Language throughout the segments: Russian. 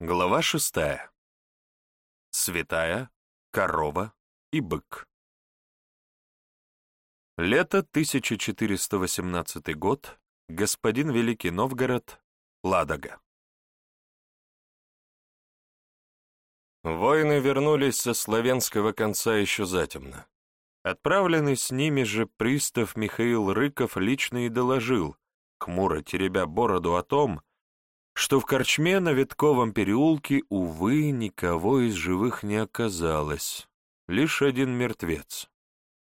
Глава шестая. Святая, корова и бык. Лето 1418 год. Господин Великий Новгород. Ладога. Воины вернулись со славянского конца еще затемно. Отправленный с ними же пристав Михаил Рыков лично и доложил, хмуро теребя бороду о том, что в корчме на Витковом переулке, увы, никого из живых не оказалось, лишь один мертвец.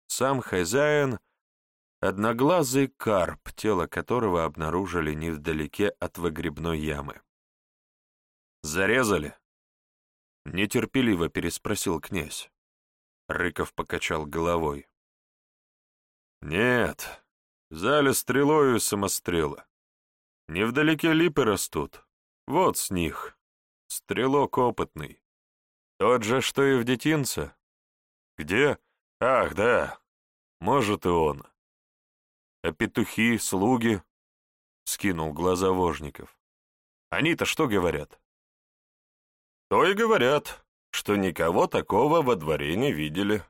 Сам хозяин — одноглазый карп, тело которого обнаружили невдалеке от выгребной ямы. «Зарезали?» — нетерпеливо переспросил князь. Рыков покачал головой. «Нет, взяли стрелою самострела. Невдалеке липы растут. Вот с них. Стрелок опытный. Тот же, что и в детинце. Где? Ах, да. Может, и он. А петухи, слуги? Скинул глаза Вожников. Они-то что говорят? То и говорят, что никого такого во дворе не видели.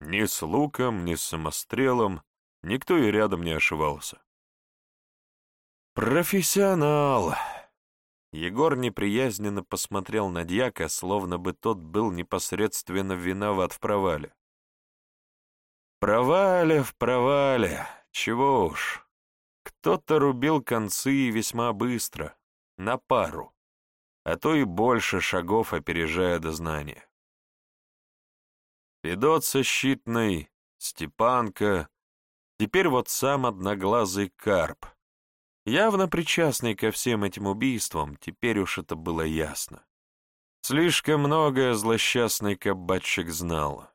Ни с луком, ни с самострелом никто и рядом не ошивался. «Профессионал!» Егор неприязненно посмотрел на дьяка, словно бы тот был непосредственно виноват в провале. «Провале в провале! Чего уж! Кто-то рубил концы весьма быстро, на пару, а то и больше шагов опережая дознание. Федот со Степанка, теперь вот сам одноглазый карп — явно причастный ко всем этим убийствам, теперь уж это было ясно. Слишком многое злосчастный кабачик знал.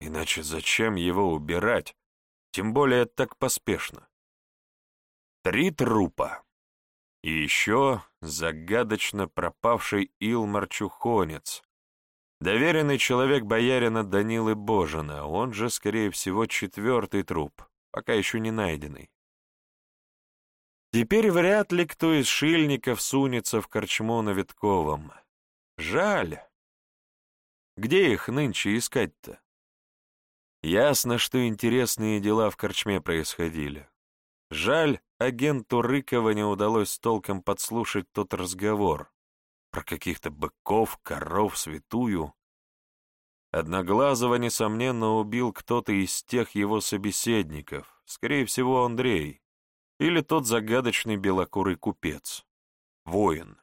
Иначе зачем его убирать, тем более так поспешно? Три трупа. И еще загадочно пропавший Илмар Чухонец, доверенный человек боярина Данилы Божина, он же, скорее всего, четвертый труп, пока еще не найденный. Теперь вряд ли кто из шильников сунется в корчму на Витковом. Жаль. Где их нынче искать-то? Ясно, что интересные дела в корчме происходили. Жаль, агенту Рыкова не удалось толком подслушать тот разговор про каких-то быков, коров, святую. Одноглазого, несомненно, убил кто-то из тех его собеседников, скорее всего, Андрей. Или тот загадочный белокурый купец. Воин.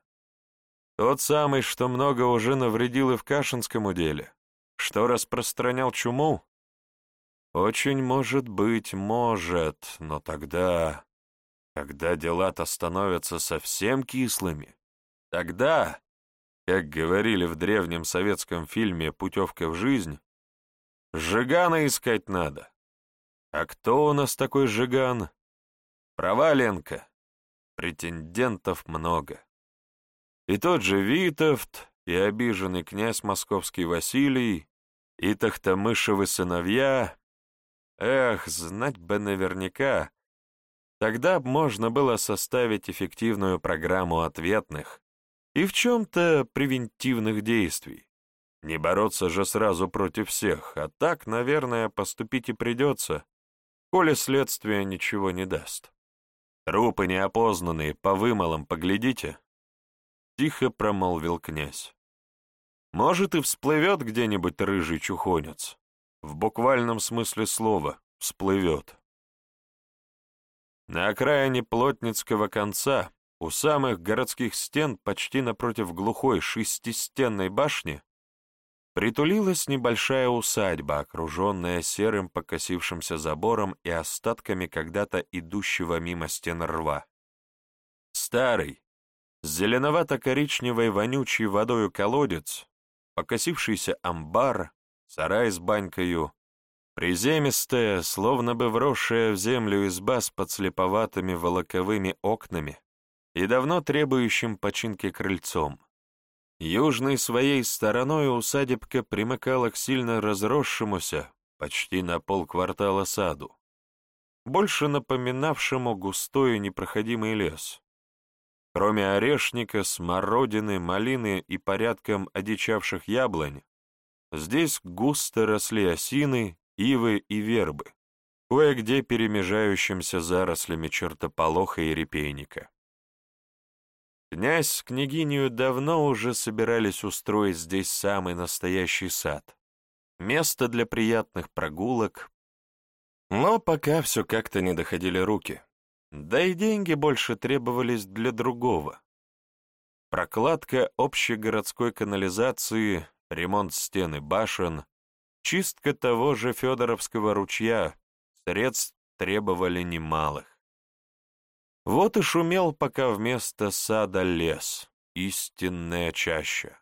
Тот самый, что много уже навредил и в Кашинском уделе. Что распространял чуму? Очень может быть, может, но тогда... Когда дела-то становятся совсем кислыми, тогда, как говорили в древнем советском фильме «Путевка в жизнь», Жигана искать надо. А кто у нас такой Жиган? Проваленко. Претендентов много. И тот же Витовт, и обиженный князь московский Василий, и Тахтамышевы сыновья. Эх, знать бы наверняка. Тогда можно было составить эффективную программу ответных и в чем-то превентивных действий. Не бороться же сразу против всех, а так, наверное, поступить и придется, коли следствие ничего не даст. Трупы неопознанные, по вымолам поглядите. Тихо промолвил князь. Может, и всплывет где-нибудь рыжий чухонец. В буквальном смысле слова «всплывет». На окраине Плотницкого конца, у самых городских стен, почти напротив глухой шестистенной башни, Притулилась небольшая усадьба, окруженная серым покосившимся забором и остатками когда-то идущего мимо стен рва. Старый, зеленовато-коричневой вонючей водою колодец, покосившийся амбар, сарай с банькою, приземистая, словно бы вросшая в землю изба с подслеповатыми волоковыми окнами и давно требующим починки крыльцом. Южной своей стороной усадебка примыкала к сильно разросшемуся, почти на полквартала саду, больше напоминавшему густой и непроходимый лес. Кроме орешника, смородины, малины и порядком одичавших яблонь, здесь густо росли осины, ивы и вербы, кое-где перемежающимся зарослями чертополоха и репейника. Князь с княгинью давно уже собирались устроить здесь самый настоящий сад. Место для приятных прогулок. Но пока все как-то не доходили руки. Да и деньги больше требовались для другого. Прокладка общегородской канализации, ремонт стены башен, чистка того же Федоровского ручья, средств требовали немалых. Вот и шумел пока вместо сада лес, истинная чаща.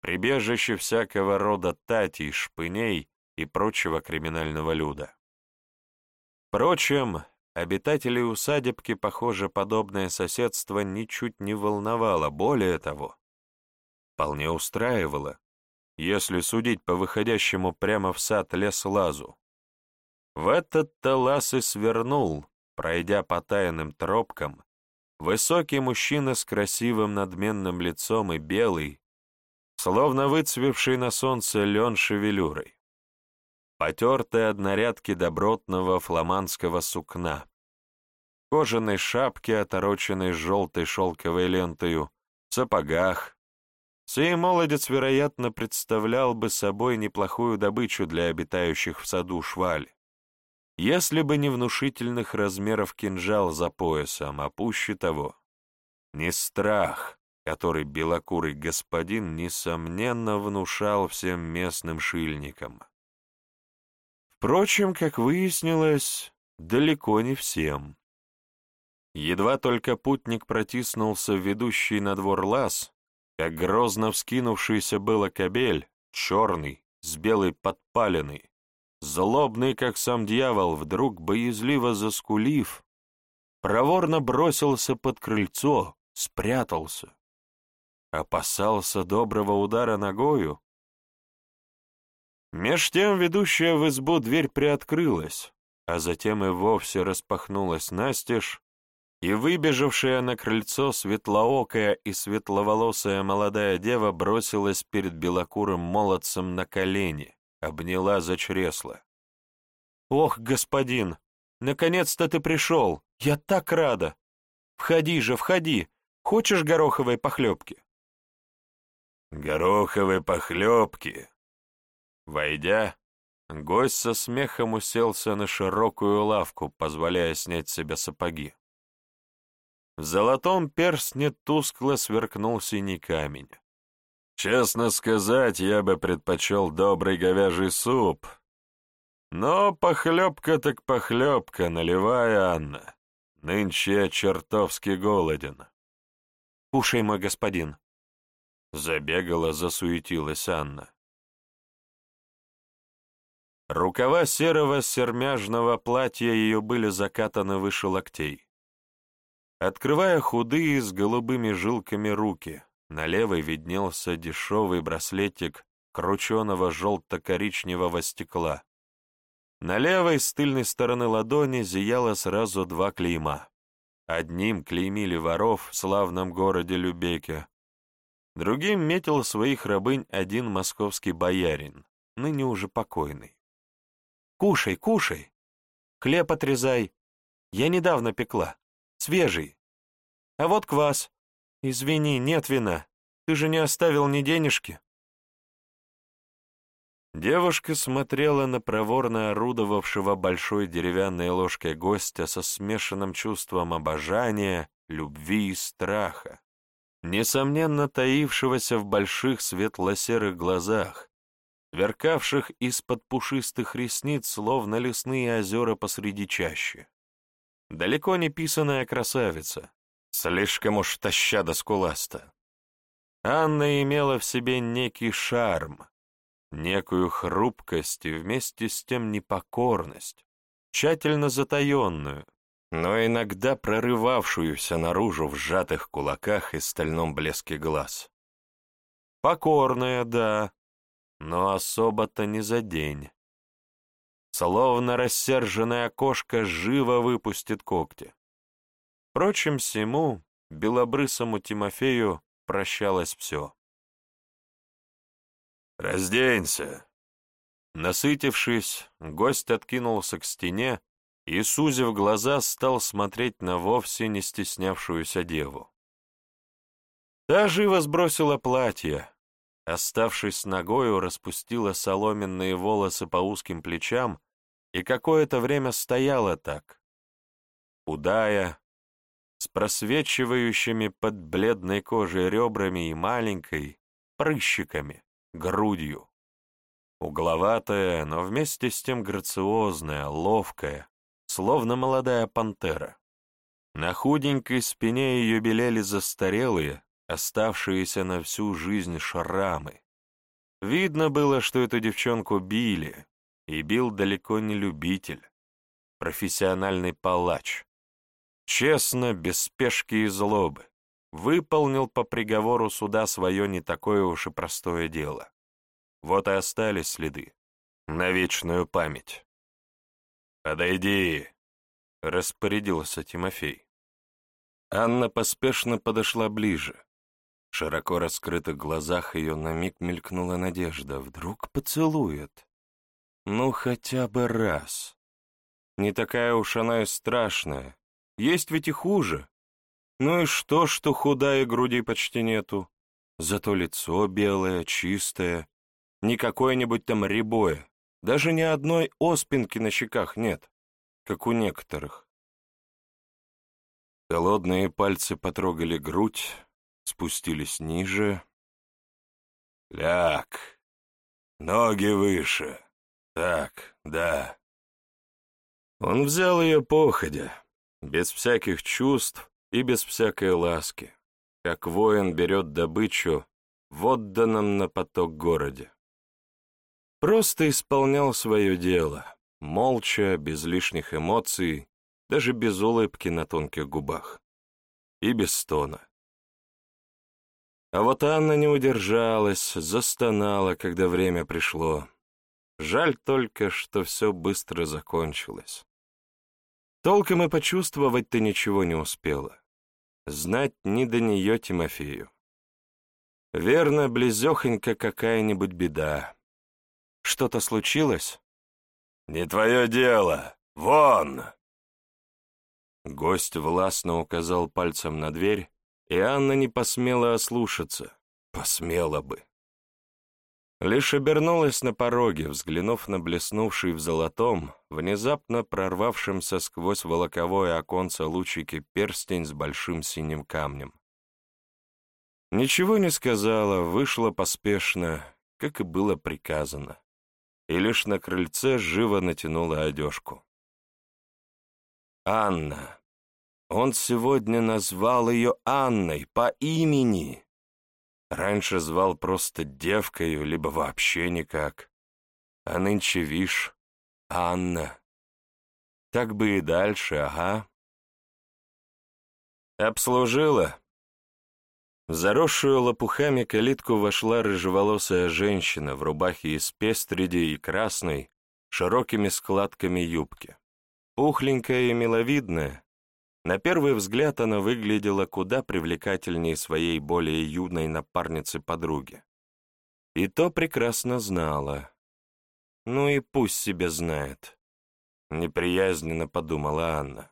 Прибежище всякого рода татей, шпыней и прочего криминального люда. Впрочем, обитателей усадебки, похоже, подобное соседство ничуть не волновало, более того, вполне устраивало, если судить по выходящему прямо в сад лес-лазу. В этот-то лаз и свернул, Пройдя по тайным тропкам, высокий мужчина с красивым надменным лицом и белый, словно выцвевший на солнце лен шевелюрой. Потертые однорядки добротного фламандского сукна, кожаной шапки, отороченной желтой шелковой лентою, сапогах. Сей молодец, вероятно, представлял бы собой неплохую добычу для обитающих в саду шваль. Если бы не внушительных размеров кинжал за поясом, а пуще того, не страх, который белокурый господин, несомненно, внушал всем местным шильникам. Впрочем, как выяснилось, далеко не всем. Едва только путник протиснулся в ведущий на двор лаз, как грозно вскинувшийся было кобель, черный, с белой подпаленной, злобный, как сам дьявол, вдруг боязливо заскулив, проворно бросился под крыльцо, спрятался. Опасался доброго удара ногою. Меж тем ведущая в избу дверь приоткрылась, а затем и вовсе распахнулась настежь, и выбежавшая на крыльцо светлоокая и светловолосая молодая дева бросилась перед белокурым молодцем на колени, обняла за чресло. «Ох, господин, наконец-то ты пришел! Я так рада! Входи же, входи! Хочешь гороховой похлебки?» «Гороховой похлебки!» Войдя, гость со смехом уселся на широкую лавку, позволяя снять себе сапоги. В золотом перстне тускло сверкнул синий камень. Честно сказать, я бы предпочел добрый говяжий суп. Но похлебка так похлебка, наливай, Анна. Нынче я чертовски голоден. Кушай, мой господин. Забегала, засуетилась Анна. Рукава серого сермяжного платья ее были закатаны выше локтей. Открывая худые с голубыми жилками руки, на левой виднелся дешевый браслетик крученого желто-коричневого стекла. На левой с тыльной стороны ладони зияло сразу два клейма. Одним клеймили воров в славном городе Любеке, другим метил своих рабынь один московский боярин, ныне уже покойный. «Кушай, кушай! Хлеб отрезай! Я недавно пекла, свежий. А вот квас, «Извини, нет вина. Ты же не оставил ни денежки?» Девушка смотрела на проворно орудовавшего большой деревянной ложкой гостя со смешанным чувством обожания, любви и страха, несомненно таившегося в больших светло-серых глазах, сверкавших из-под пушистых ресниц, словно лесные озера посреди чащи. Далеко не писаная красавица, Слишком уж таща до скуласта. Анна имела в себе некий шарм, некую хрупкость и вместе с тем непокорность, тщательно затаенную, но иногда прорывавшуюся наружу в сжатых кулаках и стальном блеске глаз. Покорная, да, но особо-то не за день. Словно рассерженная кошка живо выпустит когти. Впрочем, всему, белобрысому Тимофею прощалось все. «Разденься!» Насытившись, гость откинулся к стене и, сузив глаза, стал смотреть на вовсе не стеснявшуюся деву. Та живо сбросила платье, оставшись ногою, распустила соломенные волосы по узким плечам и какое-то время стояла так, худая, с просвечивающими под бледной кожей ребрами и маленькой, прыщиками, грудью. Угловатая, но вместе с тем грациозная, ловкая, словно молодая пантера. На худенькой спине ее белели застарелые, оставшиеся на всю жизнь шрамы. Видно было, что эту девчонку били, и бил далеко не любитель, профессиональный палач. Честно, без спешки и злобы, выполнил по приговору суда свое не такое уж и простое дело. Вот и остались следы. На вечную память. «Подойди», — распорядился Тимофей. Анна поспешно подошла ближе. В широко раскрытых глазах ее на миг мелькнула надежда. Вдруг поцелует. Ну, хотя бы раз. Не такая уж она и страшная. Есть ведь и хуже. Ну и что, что худая грудей почти нету? Зато лицо белое, чистое, не какое-нибудь там рябое, даже ни одной оспинки на щеках нет, как у некоторых. Холодные пальцы потрогали грудь, спустились ниже. Ляг, ноги выше. Так, да. Он взял ее походя, без всяких чувств и без всякой ласки, как воин берет добычу в отданном на поток городе. Просто исполнял свое дело, молча, без лишних эмоций, даже без улыбки на тонких губах. И без стона. А вот Анна не удержалась, застонала, когда время пришло. Жаль только, что все быстро закончилось. Толком и почувствовать ты ничего не успела. Знать не до нее Тимофею. Верно, близехонько какая-нибудь беда. Что-то случилось? Не твое дело. Вон! Гость властно указал пальцем на дверь, и Анна не посмела ослушаться. Посмела бы. Лишь обернулась на пороге, взглянув на блеснувший в золотом, внезапно прорвавшимся сквозь волоковое оконце лучики перстень с большим синим камнем. Ничего не сказала, вышла поспешно, как и было приказано и лишь на крыльце живо натянула одежку. Анна. Он сегодня назвал ее Анной по имени. Раньше звал просто девкою, либо вообще никак. А нынче, вишь, Анна. Так бы и дальше, ага. Обслужила, в заросшую лопухами калитку вошла рыжеволосая женщина в рубахе из пестреди и красной, широкими складками юбки. Пухленькая и миловидная, на первый взгляд она выглядела куда привлекательнее своей более юной напарницы-подруги. И то прекрасно знала. Ну и пусть себе знает. Неприязненно подумала Анна.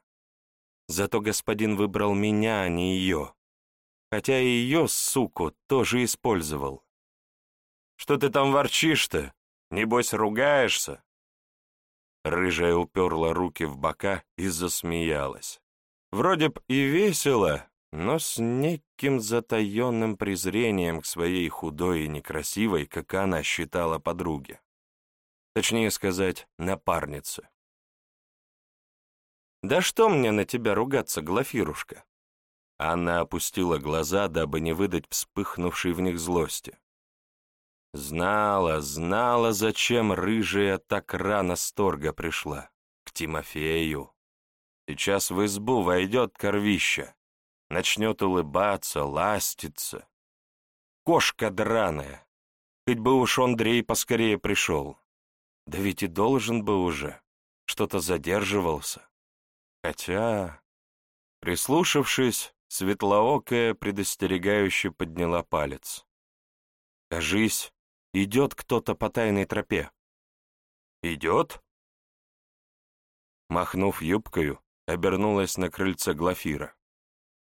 Зато господин выбрал меня, а не ее хотя и ее, суку, тоже использовал. «Что ты там ворчишь-то? Небось, ругаешься?» Рыжая уперла руки в бока и засмеялась. Вроде б и весело, но с неким затаенным презрением к своей худой и некрасивой, как она считала подруге. Точнее сказать, напарнице. «Да что мне на тебя ругаться, Глафирушка? Анна опустила глаза, дабы не выдать вспыхнувшей в них злости. Знала, знала, зачем рыжая так рано с торга пришла. К Тимофею. Сейчас в избу войдет корвища. Начнет улыбаться, ластиться. Кошка драная. Хоть бы уж Андрей поскорее пришел. Да ведь и должен бы уже. Что-то задерживался. Хотя, прислушавшись, Светлоокая предостерегающе подняла палец. «Кажись, идет кто-то по тайной тропе». «Идет?» Махнув юбкою, обернулась на крыльце Глафира.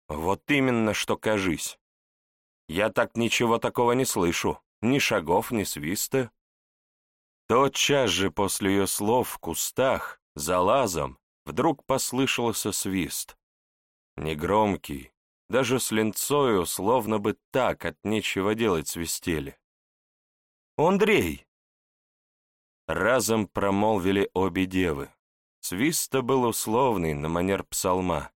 «Вот именно, что кажись. Я так ничего такого не слышу, ни шагов, ни свиста». Тотчас же после ее слов в кустах, за лазом, вдруг послышался свист. Негромкий, даже с линцою, словно бы так от нечего делать свистели. «Андрей!» Разом промолвили обе девы. Свист-то был условный, на манер псалма.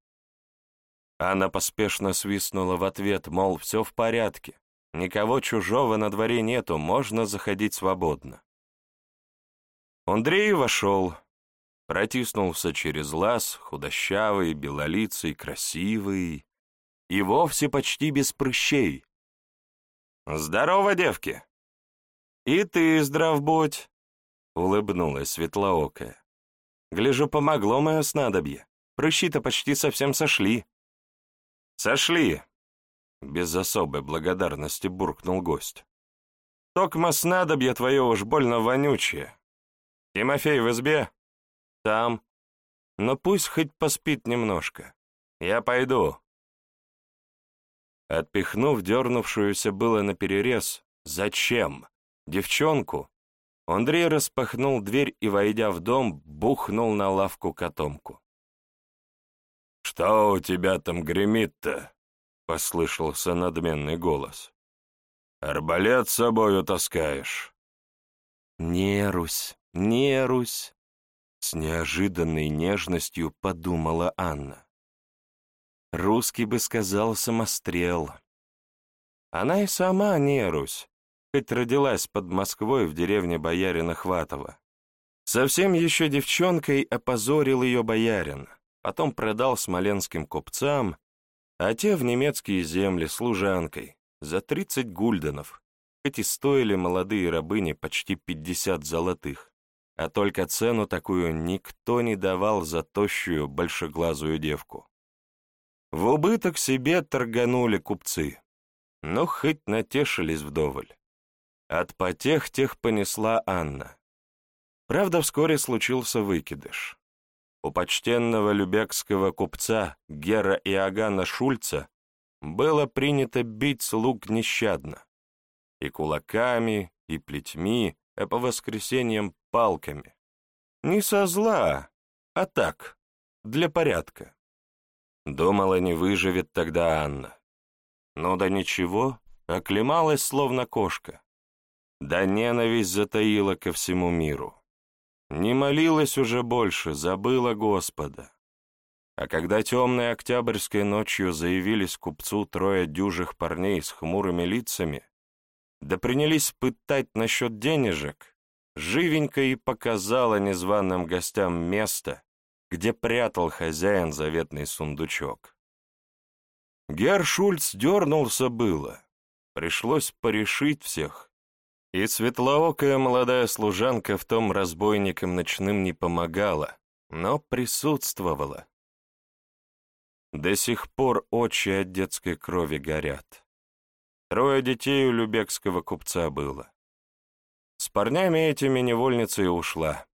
Она поспешно свистнула в ответ, мол, все в порядке, никого чужого на дворе нету, можно заходить свободно. Андрей вошел, протиснулся через лаз, худощавый, белолицый, красивый, и вовсе почти без прыщей. «Здорово, девки!» «И ты здрав будь!» — улыбнулась светлоокая. «Гляжу, помогло мое снадобье. Прыщи-то почти совсем сошли». «Сошли!» — без особой благодарности буркнул гость. «Токма снадобье твое уж больно вонючее. Тимофей в избе?» «Там. Но пусть хоть поспит немножко. Я пойду». Отпихнув дернувшуюся было наперерез, «Зачем?» девчонку, Андрей распахнул дверь и, войдя в дом, бухнул на лавку котомку. «Что у тебя там гремит-то?» — послышался надменный голос. «Арбалет с собою таскаешь?» «Нерусь, нерусь!» — с неожиданной нежностью подумала Анна. Русский бы сказал самострел. Она и сама нерусь, хоть родилась под Москвой в деревне боярина Хватова. Совсем еще девчонкой опозорил ее боярин, потом продал смоленским купцам, а те в немецкие земли служанкой за 30 гульденов, хоть и стоили молодые рабыни почти 50 золотых, а только цену такую никто не давал за тощую большеглазую девку. В убыток себе торганули купцы, но хоть натешились вдоволь. От потех тех понесла Анна. Правда, вскоре случился выкидыш. У почтенного любекского купца Гера Иоганна Шульца было принято бить слуг нещадно. И кулаками, и плетьми, а по воскресеньям палками. Не со зла, а так, для порядка. Думала, не выживет тогда Анна. Но да ничего, оклемалась, словно кошка. Да ненависть затаила ко всему миру. Не молилась уже больше, забыла Господа. А когда темной октябрьской ночью заявились купцу трое дюжих парней с хмурыми лицами, да принялись пытать насчет денежек, живенько и показала незваным гостям место, где прятал хозяин заветный сундучок. Герр Шульц дернулся было. Пришлось порешить всех. И светлоокая молодая служанка в том разбойникам ночным не помогала, но присутствовала. До сих пор очи от детской крови горят. Трое детей у любекского купца было. С парнями этими невольница и ушла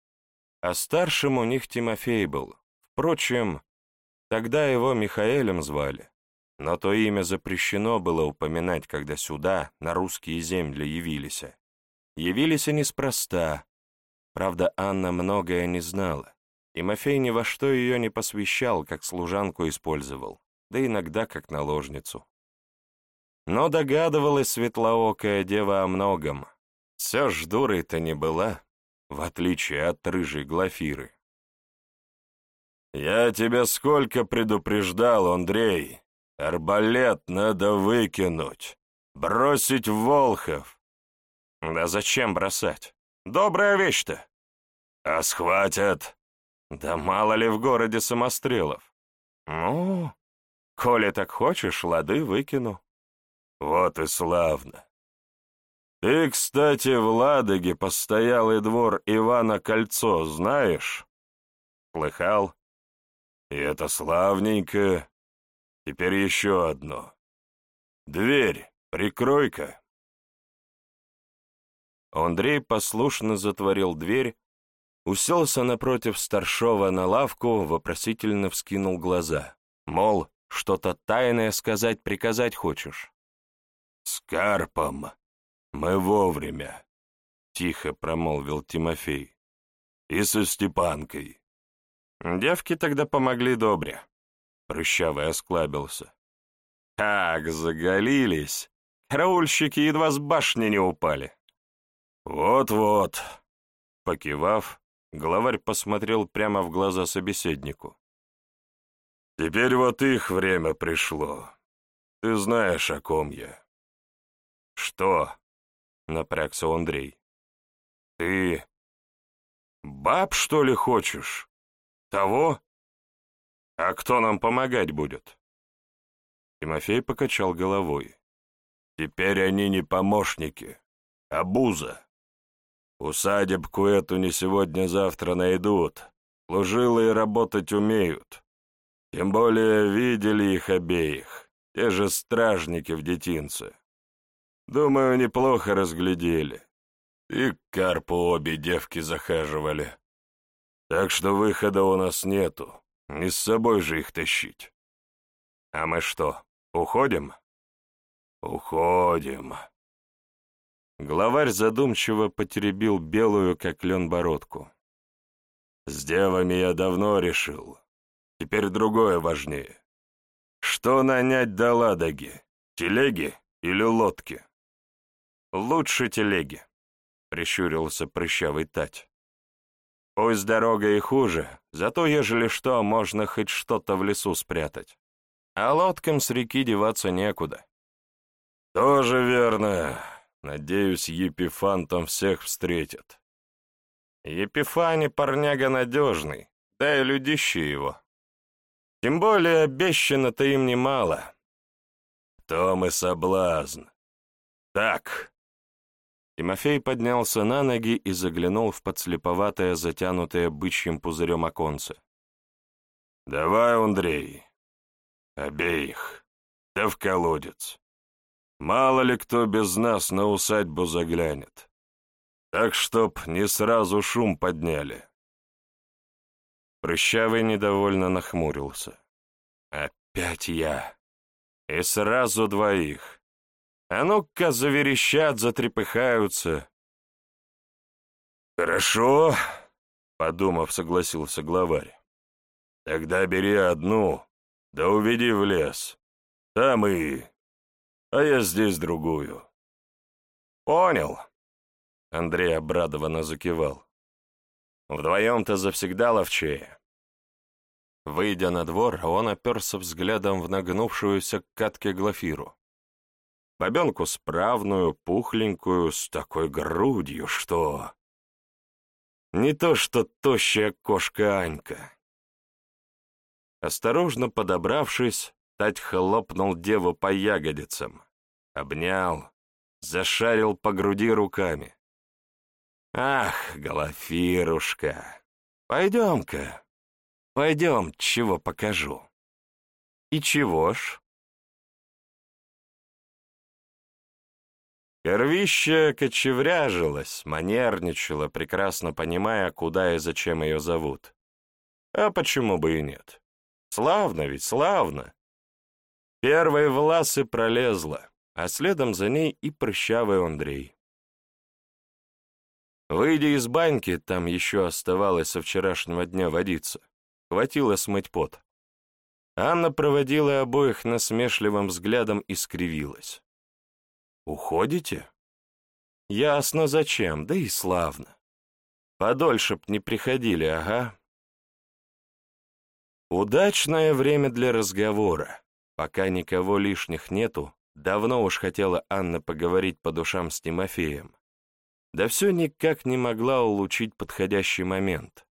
а старшим у них Тимофей был. Впрочем, тогда его Михаэлем звали, но то имя запрещено было упоминать, когда сюда, на русские земли, явились. Явились они неспроста. Правда, Анна многое не знала. Тимофей ни во что ее не посвящал, как служанку использовал, да иногда как наложницу. Но догадывалась светлоокая дева о многом. Все ж дурой-то не была в отличие от рыжей Глафиры. «Я тебя сколько предупреждал, Андрей! Арбалет надо выкинуть, бросить Волхов!» «Да зачем бросать? Добрая вещь-то!» «А схватят!» «Да мало ли в городе самострелов!» «Ну, коли так хочешь, лады выкину». «Вот и славно! Ты, кстати, в Ладоге постоялый двор Ивана Кольцо знаешь? Слыхал? И это славненько. Теперь еще одно. Дверь прикрой-ка. Андрей послушно затворил дверь, уселся напротив старшова на лавку, вопросительно вскинул глаза. Мол, что-то тайное сказать, приказать хочешь? «С Карпом мы вовремя», — тихо промолвил Тимофей. «И со Степанкой». Девки тогда помогли добре. Прыщавый осклабился. Как заголились! Караульщики едва с башни не упали. «Вот-вот», — покивав, главарь посмотрел прямо в глаза собеседнику. «Теперь вот их время пришло. Ты знаешь, о ком я». «Что?» — напрягся Андрей. «Ты баб, что ли, хочешь? Того? А кто нам помогать будет?» Тимофей покачал головой. «Теперь они не помощники, а буза. Усадебку эту не сегодня-завтра найдут. Служилые работать умеют. Тем более видели их обеих, те же стражники в детинце. Думаю, неплохо разглядели. И к карпу обе девки захаживали. Так что выхода у нас нету, не с собой же их тащить. А мы что, уходим? Уходим. Главарь задумчиво потеребил белую, как лен, бородку. «С девами я давно решил. Теперь другое важнее. Что нанять до Ладоги? Телеги или лодки?» «Лучше телеги», — прищурился прыщавый Тать. «Пусть дорога и хуже, зато, ежели что, можно хоть что-то в лесу спрятать. А лодкам с реки деваться некуда». «Тоже верно», Надеюсь, Епифан там всех встретит. Епифани парняга надежный, да и людище его. Тем более обещано-то им немало. В том и соблазн. Так. Тимофей поднялся на ноги и заглянул в подслеповатое, затянутое бычьим пузырем оконце. «Давай, Андрей, обеих, да в колодец. Мало ли кто без нас на усадьбу заглянет. Так чтоб не сразу шум подняли. Прыщавый недовольно нахмурился. Опять я. И сразу двоих. А ну-ка заверещат, затрепыхаются. Хорошо, подумав, согласился главарь. Тогда бери одну, да уведи в лес. Там и а я здесь другую». «Понял», — Андрей обрадованно закивал. «Вдвоем-то завсегда ловчее». Выйдя на двор, он оперся взглядом в нагнувшуюся к катке Глафиру. Бабенку справную, пухленькую, с такой грудью, что... Не то что тощая кошка Анька. Осторожно подобравшись, Тать хлопнул деву по ягодицам, обнял, зашарил по груди руками. «Ах, Голофирушка, пойдем-ка, пойдем, чего покажу». «И чего ж?» Корвища кочевряжилась, манерничала, прекрасно понимая, куда и зачем ее зовут. А почему бы и нет? Славно ведь, славно. Первой в ласы пролезла, а следом за ней и прыщавый Андрей. Выйдя из баньки, там еще оставалось со вчерашнего дня водиться. Хватило смыть пот. Анна проводила обоих насмешливым взглядом и скривилась. «Уходите?» «Ясно, зачем, да и славно. Подольше б не приходили, ага». Удачное время для разговора. Пока никого лишних нету, давно уж хотела Анна поговорить по душам с Тимофеем. Да все никак не могла улучшить подходящий момент.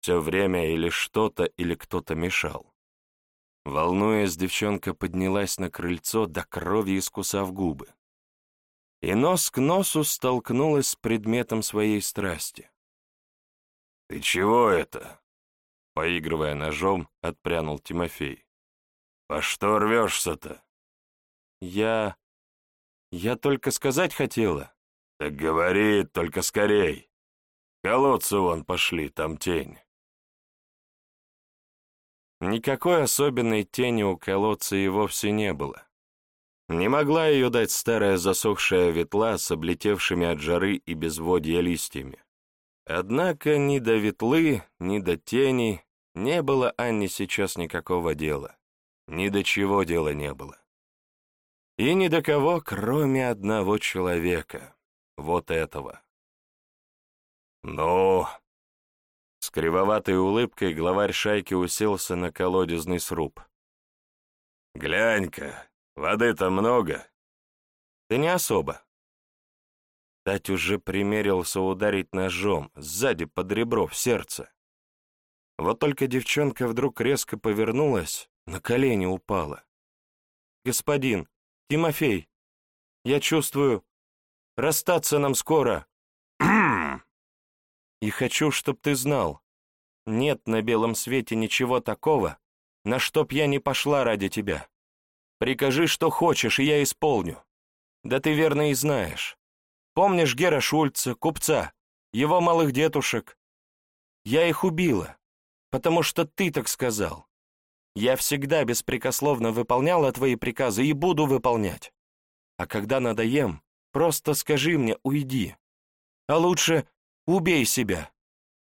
Все время или что-то, или кто-то мешал. Волнуясь, девчонка поднялась на крыльцо, до крови искусав губы. И нос к носу столкнулась с предметом своей страсти. — Ты чего это? — поигрывая ножом, отпрянул Тимофей. по что рвешься-то?» «Я... я только сказать хотела». «Так говори, только скорей. Колодцы вон пошли, там тень». Никакой особенной тени у колодца и вовсе не было. Не могла ее дать старая засохшая ветла с облетевшими от жары и безводья листьями. Однако ни до ветлы, ни до тени не было Анне сейчас никакого дела. Ни до чего дела не было. И ни до кого, кроме одного человека. Вот этого. «Ну, с кривоватой улыбкой главарь шайки уселся на колодезный сруб. «Глянь-ка, воды-то много?» «Да не особо». Тать уже примерился ударить ножом, сзади под ребро, в сердце. Вот только девчонка вдруг резко повернулась, на колени упала. «Господин, Тимофей, я чувствую, расстаться нам скоро». И хочу, чтоб ты знал, нет на белом свете ничего такого, на что б я не пошла ради тебя. Прикажи, что хочешь, и я исполню. Да ты верно и знаешь. Помнишь Гера Шульца, купца, его малых детушек? Я их убила, потому что ты так сказал. Я всегда беспрекословно выполняла твои приказы и буду выполнять. А когда надоем, просто скажи мне «уйди». А лучше Убей себя.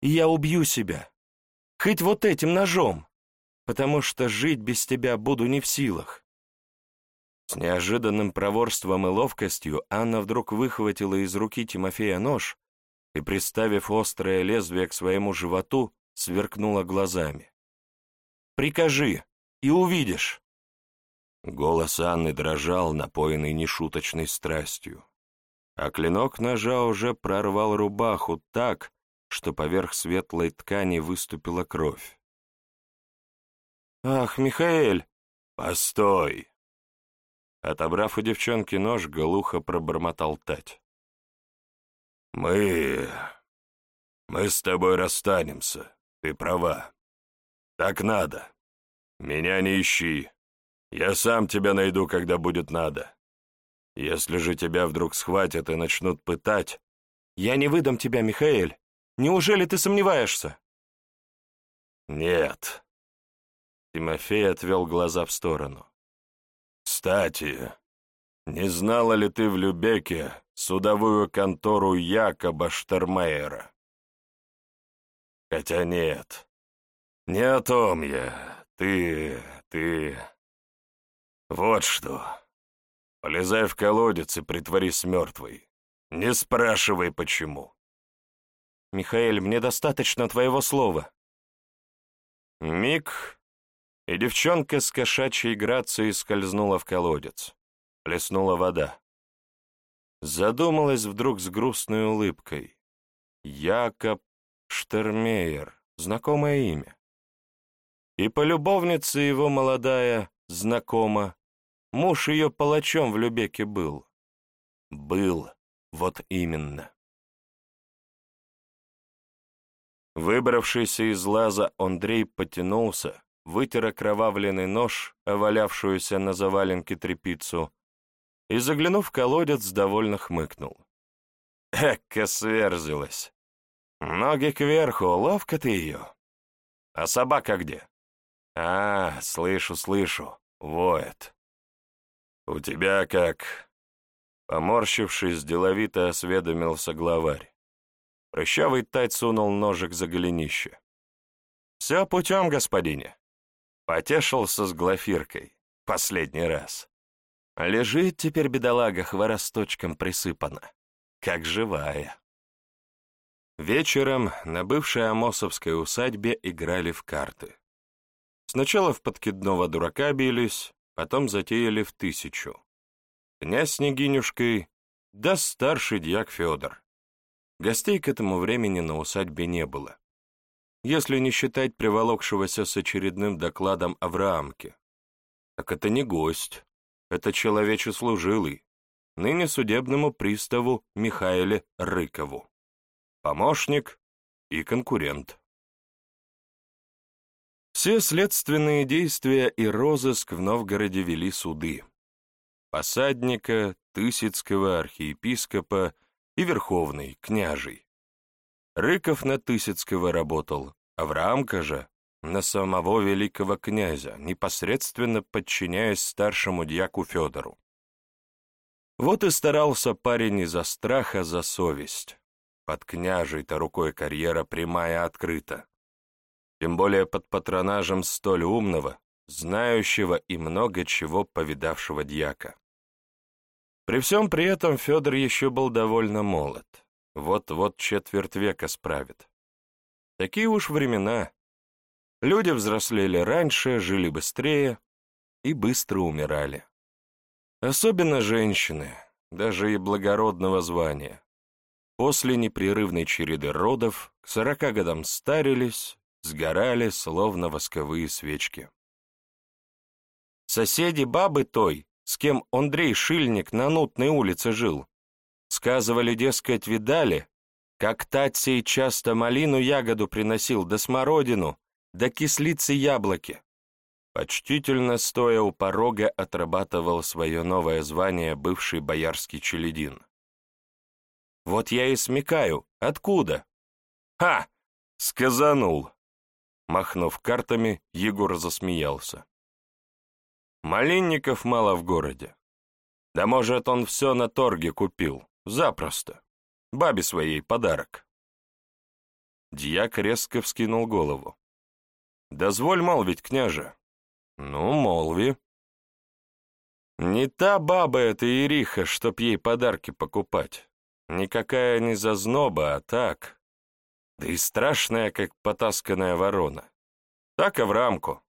И я убью себя. Хоть вот этим ножом, потому что жить без тебя буду не в силах. С неожиданным проворством и ловкостью Анна вдруг выхватила из руки Тимофея нож и, приставив острое лезвие к своему животу, сверкнула глазами. «Прикажи, и увидишь!» Голос Анны дрожал, напоенный нешуточной страстью а клинок ножа уже прорвал рубаху так, что поверх светлой ткани выступила кровь. «Ах, Михаэль!» «Постой!» Отобрав у девчонки нож, глухо пробормотал Тать. «Мы... мы с тобой расстанемся, ты права. Так надо. Меня не ищи. Я сам тебя найду, когда будет надо. Если же тебя вдруг схватят и начнут пытать... Я не выдам тебя, Михаэль. Неужели ты сомневаешься? Нет. Тимофей отвел глаза в сторону. Кстати, не знала ли ты в Любеке судовую контору Якоба Штермейера? Хотя нет, не о том я. Ты, ты... Вот что. Полезай в колодец и притворись мертвой. Не спрашивай, почему. Михаил, мне достаточно твоего слова. Миг, и девчонка с кошачьей грацией скользнула в колодец. Плеснула вода. Задумалась вдруг с грустной улыбкой. Якоб Штермейер, знакомое имя. И полюбовница его молодая, знакома, Муж ее палачом в Любеке был. Был, вот именно. Выбравшийся из лаза, Андрей потянулся, вытер окровавленный нож, овалявшуюся на заваленке трепицу, и, заглянув в колодец, довольно хмыкнул. Эка сверзилась. Ноги кверху, ловко ты ее. А собака где? А, слышу, слышу, воет. «У тебя как?» Поморщившись, деловито осведомился главарь. Прыщавый тать сунул ножик за голенище. «Все путем, господине!» Потешился с глафиркой. Последний раз. Лежит теперь бедолага хворосточком присыпана, как живая. Вечером на бывшей Амосовской усадьбе играли в карты. Сначала в подкидного дурака бились, потом затеяли в тысячу. Князь с Княгинюшкой, да старший дьяк Федор. Гостей к этому времени на усадьбе не было, если не считать приволокшегося с очередным докладом Авраамки. Так это не гость, это человечеслужилый, ныне судебному приставу Михаиле Рыкову. Помощник и конкурент. Все следственные действия и розыск в Новгороде вели суды. Посадника, Тысяцкого, архиепископа и Верховный, княжий. Рыков на Тысяцкого работал, Авраамка же на самого великого князя, непосредственно подчиняясь старшему дьяку Федору. Вот и старался парень не за страх, а за совесть. Под княжей-то рукой карьера прямая открыта. Тем более под патронажем столь умного, знающего и много чего повидавшего дьяка. При всем при этом Федор еще был довольно молод. Вот-вот четверть века справит. Такие уж времена. Люди взрослели раньше, жили быстрее и быстро умирали. Особенно женщины, даже и благородного звания. После непрерывной череды родов к сорока годам старились, сгорали, словно восковые свечки. Соседи бабы той, с кем Андрей Шильник на Нутной улице жил, сказывали, дескать, видали, как Татсей часто малину ягоду приносил, да смородину, да кислицы яблоки. Почтительно стоя у порога отрабатывал свое новое звание бывший боярский челядин. Вот я и смекаю, откуда? Ха! Сказанул! Махнув картами, Егор засмеялся. Малинников мало в городе. Да может, он все на торге купил. Запросто. Бабе своей подарок. Дьяк резко вскинул голову. «Дозволь молвить, княже». «Ну, молви». «Не та баба эта Ириха, чтоб ей подарки покупать. Никакая не зазноба, а так. Да и страшная, как потасканная ворона. Так, и в рамку.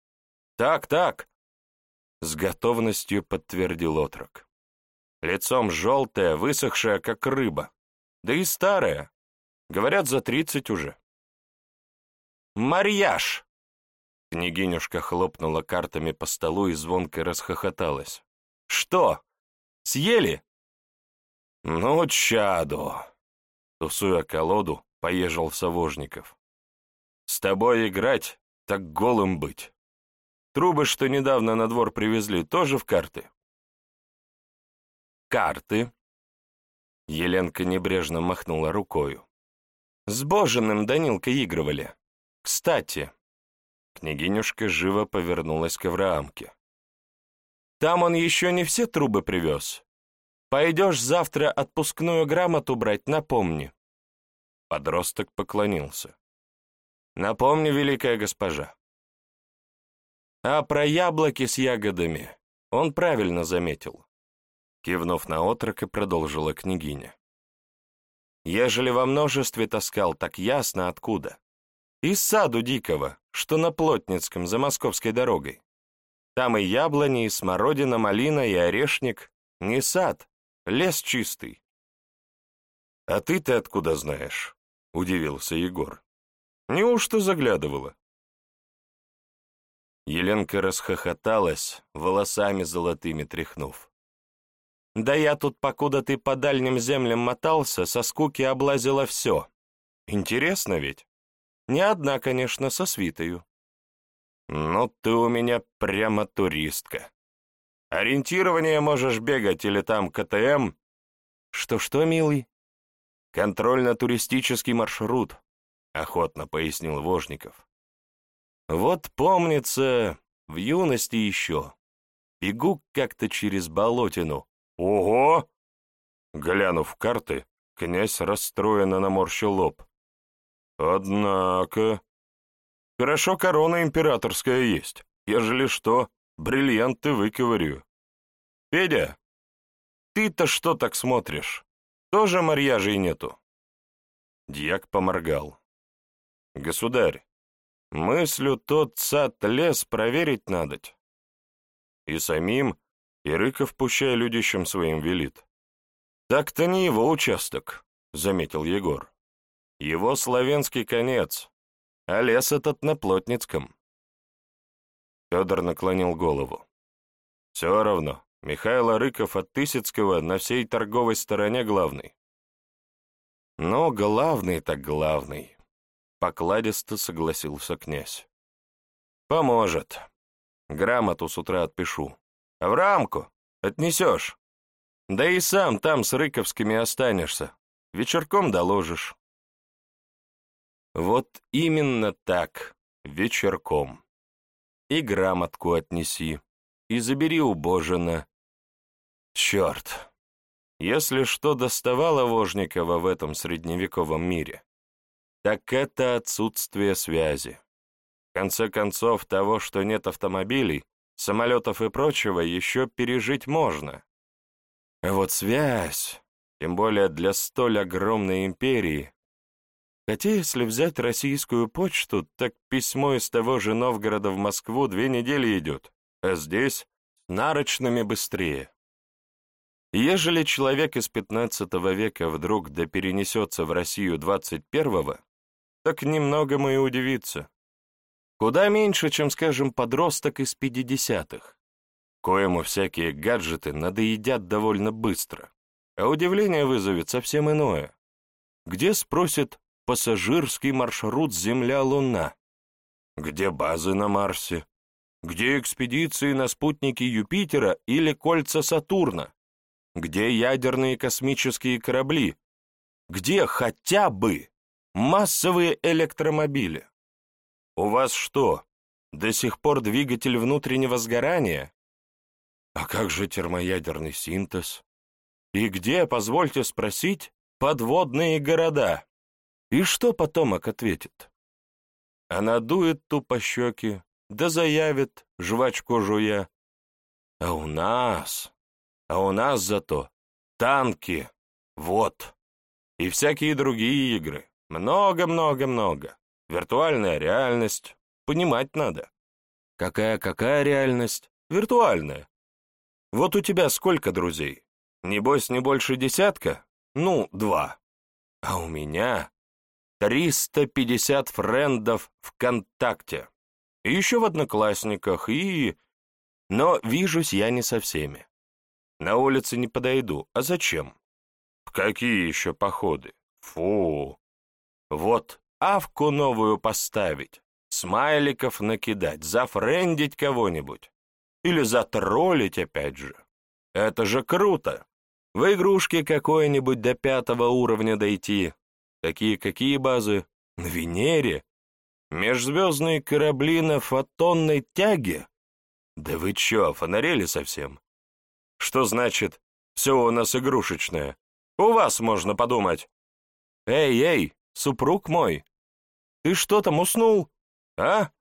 Так, так!» С готовностью подтвердил отрок. Лицом желтая, высохшая, как рыба. Да и старая. Говорят, за тридцать уже. «Марьяж!» Княгинюшка хлопнула картами по столу и звонко расхохоталась. «Что? Съели?» «Ну, чаду!» Тусуя колоду, поежил Савожников. «С тобой играть, так голым быть. Трубы, что недавно на двор привезли, тоже в карты?» «Карты?» Еленка небрежно махнула рукою. «С Божиным Данилкой игрывали. Кстати...» Княгинюшка живо повернулась к Авраамке. «Там он еще не все трубы привез. Пойдешь завтра отпускную грамоту брать, напомни». Подросток поклонился. «Напомни, великая госпожа». А про яблоки с ягодами он правильно заметил. Кивнув на отрока, продолжила княгиня. «Ежели во множестве таскал, так ясно откуда. Из саду дикого, что на Плотницком, за московской дорогой. Там и яблони, и смородина, малина, и орешник. Не сад, Лес чистый. «А ты-то откуда знаешь?» — удивился Егор. «Неужто заглядывала?» Еленка расхохоталась, волосами золотыми тряхнув. «Да я тут, покуда ты по дальним землям мотался, со скуки облазила все. Интересно ведь? Не одна, конечно, со свитою». «Ну ты у меня прямо туристка», Ориентирование можешь бегать или там КТМ. Что-что, милый? Контрольно-туристический маршрут, охотно пояснил Вожников. Вот помнится, в юности еще. Бегу как-то через болотину. Ого! Глянув карты, князь расстроенно наморщил лоб. Однако... Хорошо корона императорская есть, ежели что, бриллианты выковырю. Федя, ты-то что так смотришь? Тоже марьяжей нету?» Дьяк поморгал. «Государь, мыслю тот сад-лес проверить надоть. И самим, и Рыков пущай людищам своим велит. Так-то не его участок», — заметил Егор. «Его славянский конец, а лес этот на Плотницком». Федор наклонил голову. «Все равно, Михаил Рыков от Тысяцкого на всей торговой стороне главный». «Но главный так главный», — покладисто согласился князь. Поможет. Грамоту с утра отпишу. В рамку отнесешь. Да и сам там с Рыковскими останешься. Вечерком доложишь. Вот именно так, вечерком. И грамотку отнеси, и забери у Божина. Черт! Если что доставало Вожникова в этом средневековом мире, так это отсутствие связи. В конце концов, того, что нет автомобилей, самолетов и прочего, еще пережить можно. А вот связь, тем более для столь огромной империи, хотя если взять российскую почту, так письмо из того же Новгорода в Москву две недели идет, а здесь нарочными быстрее. Ежели человек из XV века вдруг да перенесется в Россию XXI, так немногому и удивиться. Куда меньше, чем, скажем, подросток из 50-х, коему всякие гаджеты надоедят довольно быстро, а удивление вызовет совсем иное. Где, спросит, пассажирский маршрут Земля-Луна? Где базы на Марсе? Где экспедиции на спутники Юпитера или кольца Сатурна? Где ядерные космические корабли? Где хотя бы Массовые электромобили. У вас что, до сих пор двигатель внутреннего сгорания? А как же термоядерный синтез? И где, позвольте спросить, подводные города? И что потомок ответит? Она дует тупо щеки, да заявит, жвачку жуя. А у нас, а у нас зато танки, вот, и всякие другие игры. Много-много-много. Виртуальная реальность. Понимать надо. Какая-какая реальность? Виртуальная. Вот у тебя сколько друзей? Небось, не больше десятка? Ну, два. А у меня 350 френдов ВКонтакте. И еще в Одноклассниках, и... Но вижусь я не со всеми. На улице не подойду. А зачем? Какие еще походы? Фу, вот авку новую поставить, смайликов накидать, зафрендить кого-нибудь. Или затроллить опять же. Это же круто. В игрушке какой-нибудь до пятого уровня дойти. Какие-какие базы? На Венере? Межзвездные корабли на фотонной тяге? Да вы чё, фонарели совсем? Что значит, все у нас игрушечное? У вас можно подумать. Эй, эй, Супруг мой, ты что там уснул? А?»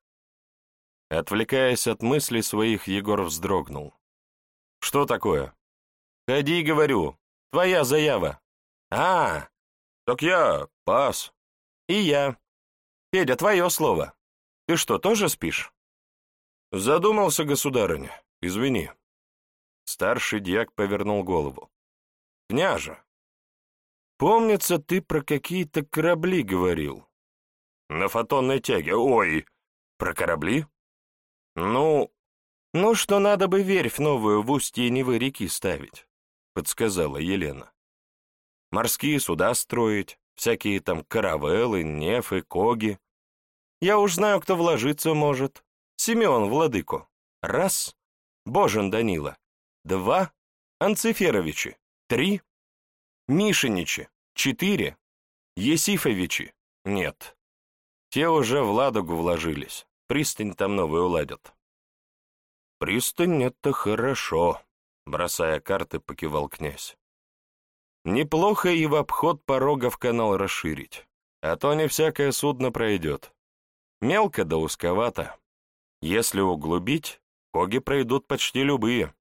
Отвлекаясь от мыслей своих, Егор вздрогнул. «Что такое?» «Ходи, говорю, твоя заява». «А, так я пас». «И я. Федя, твое слово. Ты что, тоже спишь?» «Задумался, государыня, извини». Старший дьяк повернул голову. «Княже, Помнится, ты про какие-то корабли говорил. На фотонной тяге. Ой, про корабли? Ну, ну что надо бы верфь новую в устье Невы реки ставить, подсказала Елена. Морские суда строить, всякие там каравеллы, нефы, коги. Я уж знаю, кто вложиться может. Семен Владыко. Раз. Божен Данила. Два. Анциферовичи. Три. Мишеничи — четыре, Есифовичи — нет. Те уже в Ладогу вложились, пристань там новую уладят. «Пристань — это хорошо», — бросая карты, покивал князь. «Неплохо и в обход порога в канал расширить, а то не всякое судно пройдет. Мелко да узковато. Если углубить, коги пройдут почти любые».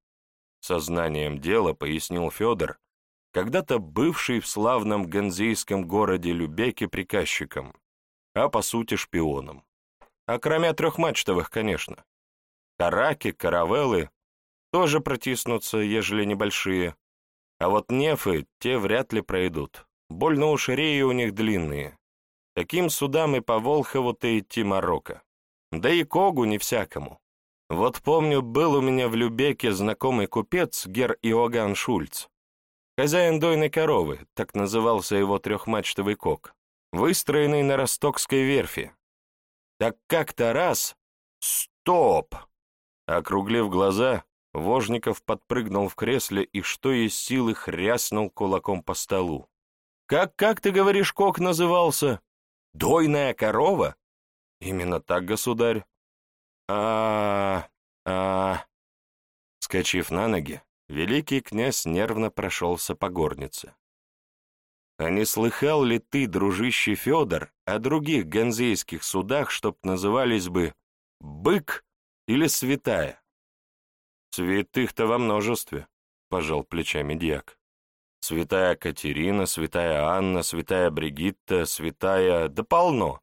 Сознанием дела пояснил Федор, когда-то бывший в славном ганзейском городе Любеке приказчиком, а по сути шпионом. А кроме трехмачтовых, конечно. Караки, каравеллы тоже протиснутся, ежели небольшие. А вот нефы, те вряд ли пройдут. Больно уж реи у них длинные. Таким судам и по Волхову-то идти Марокко. Да и Когу не всякому. Вот помню, был у меня в Любеке знакомый купец Гер Иоганн Шульц. Хозяин дойной коровы, так назывался его трехмачтовый кок, выстроенный на Ростокской верфи. Так как-то раз... Стоп!» Округлив глаза, Вожников подпрыгнул в кресле и, что из силы, хряснул кулаком по столу. «Как, как ты говоришь, кок назывался? Дойная корова?» «Именно так, государь». «А... а...» Скочив на ноги, великий князь нервно прошелся по горнице. «А не слыхал ли ты, дружище Федор, о других ганзейских судах, чтоб назывались бы «бык» или «святая»?» «Святых-то во множестве», — пожал плечами дьяк. «Святая Катерина, святая Анна, святая Бригитта, святая... да полно.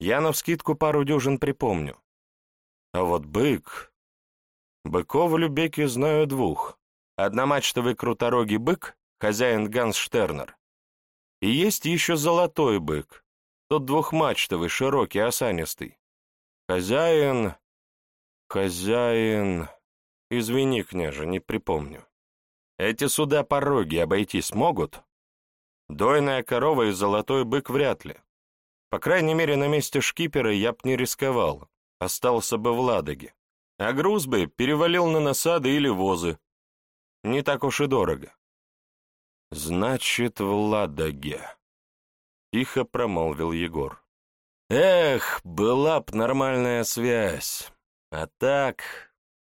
Я навскидку пару дюжин припомню. А вот бык... Быков в Любеке знаю двух. Одномачтовый круторогий бык, хозяин Ганс Штернер, и есть еще золотой бык, тот двухмачтовый, широкий, осанистый. Хозяин... Хозяин... Извини, княже, не припомню. Эти суда пороги обойти смогут? Дойная корова и золотой бык вряд ли. По крайней мере, на месте шкипера я б не рисковал, остался бы в Ладоге. А груз бы перевалил на насады или возы. Не так уж и дорого. «Значит, в Ладоге», — тихо промолвил Егор. «Эх, была б нормальная связь. А так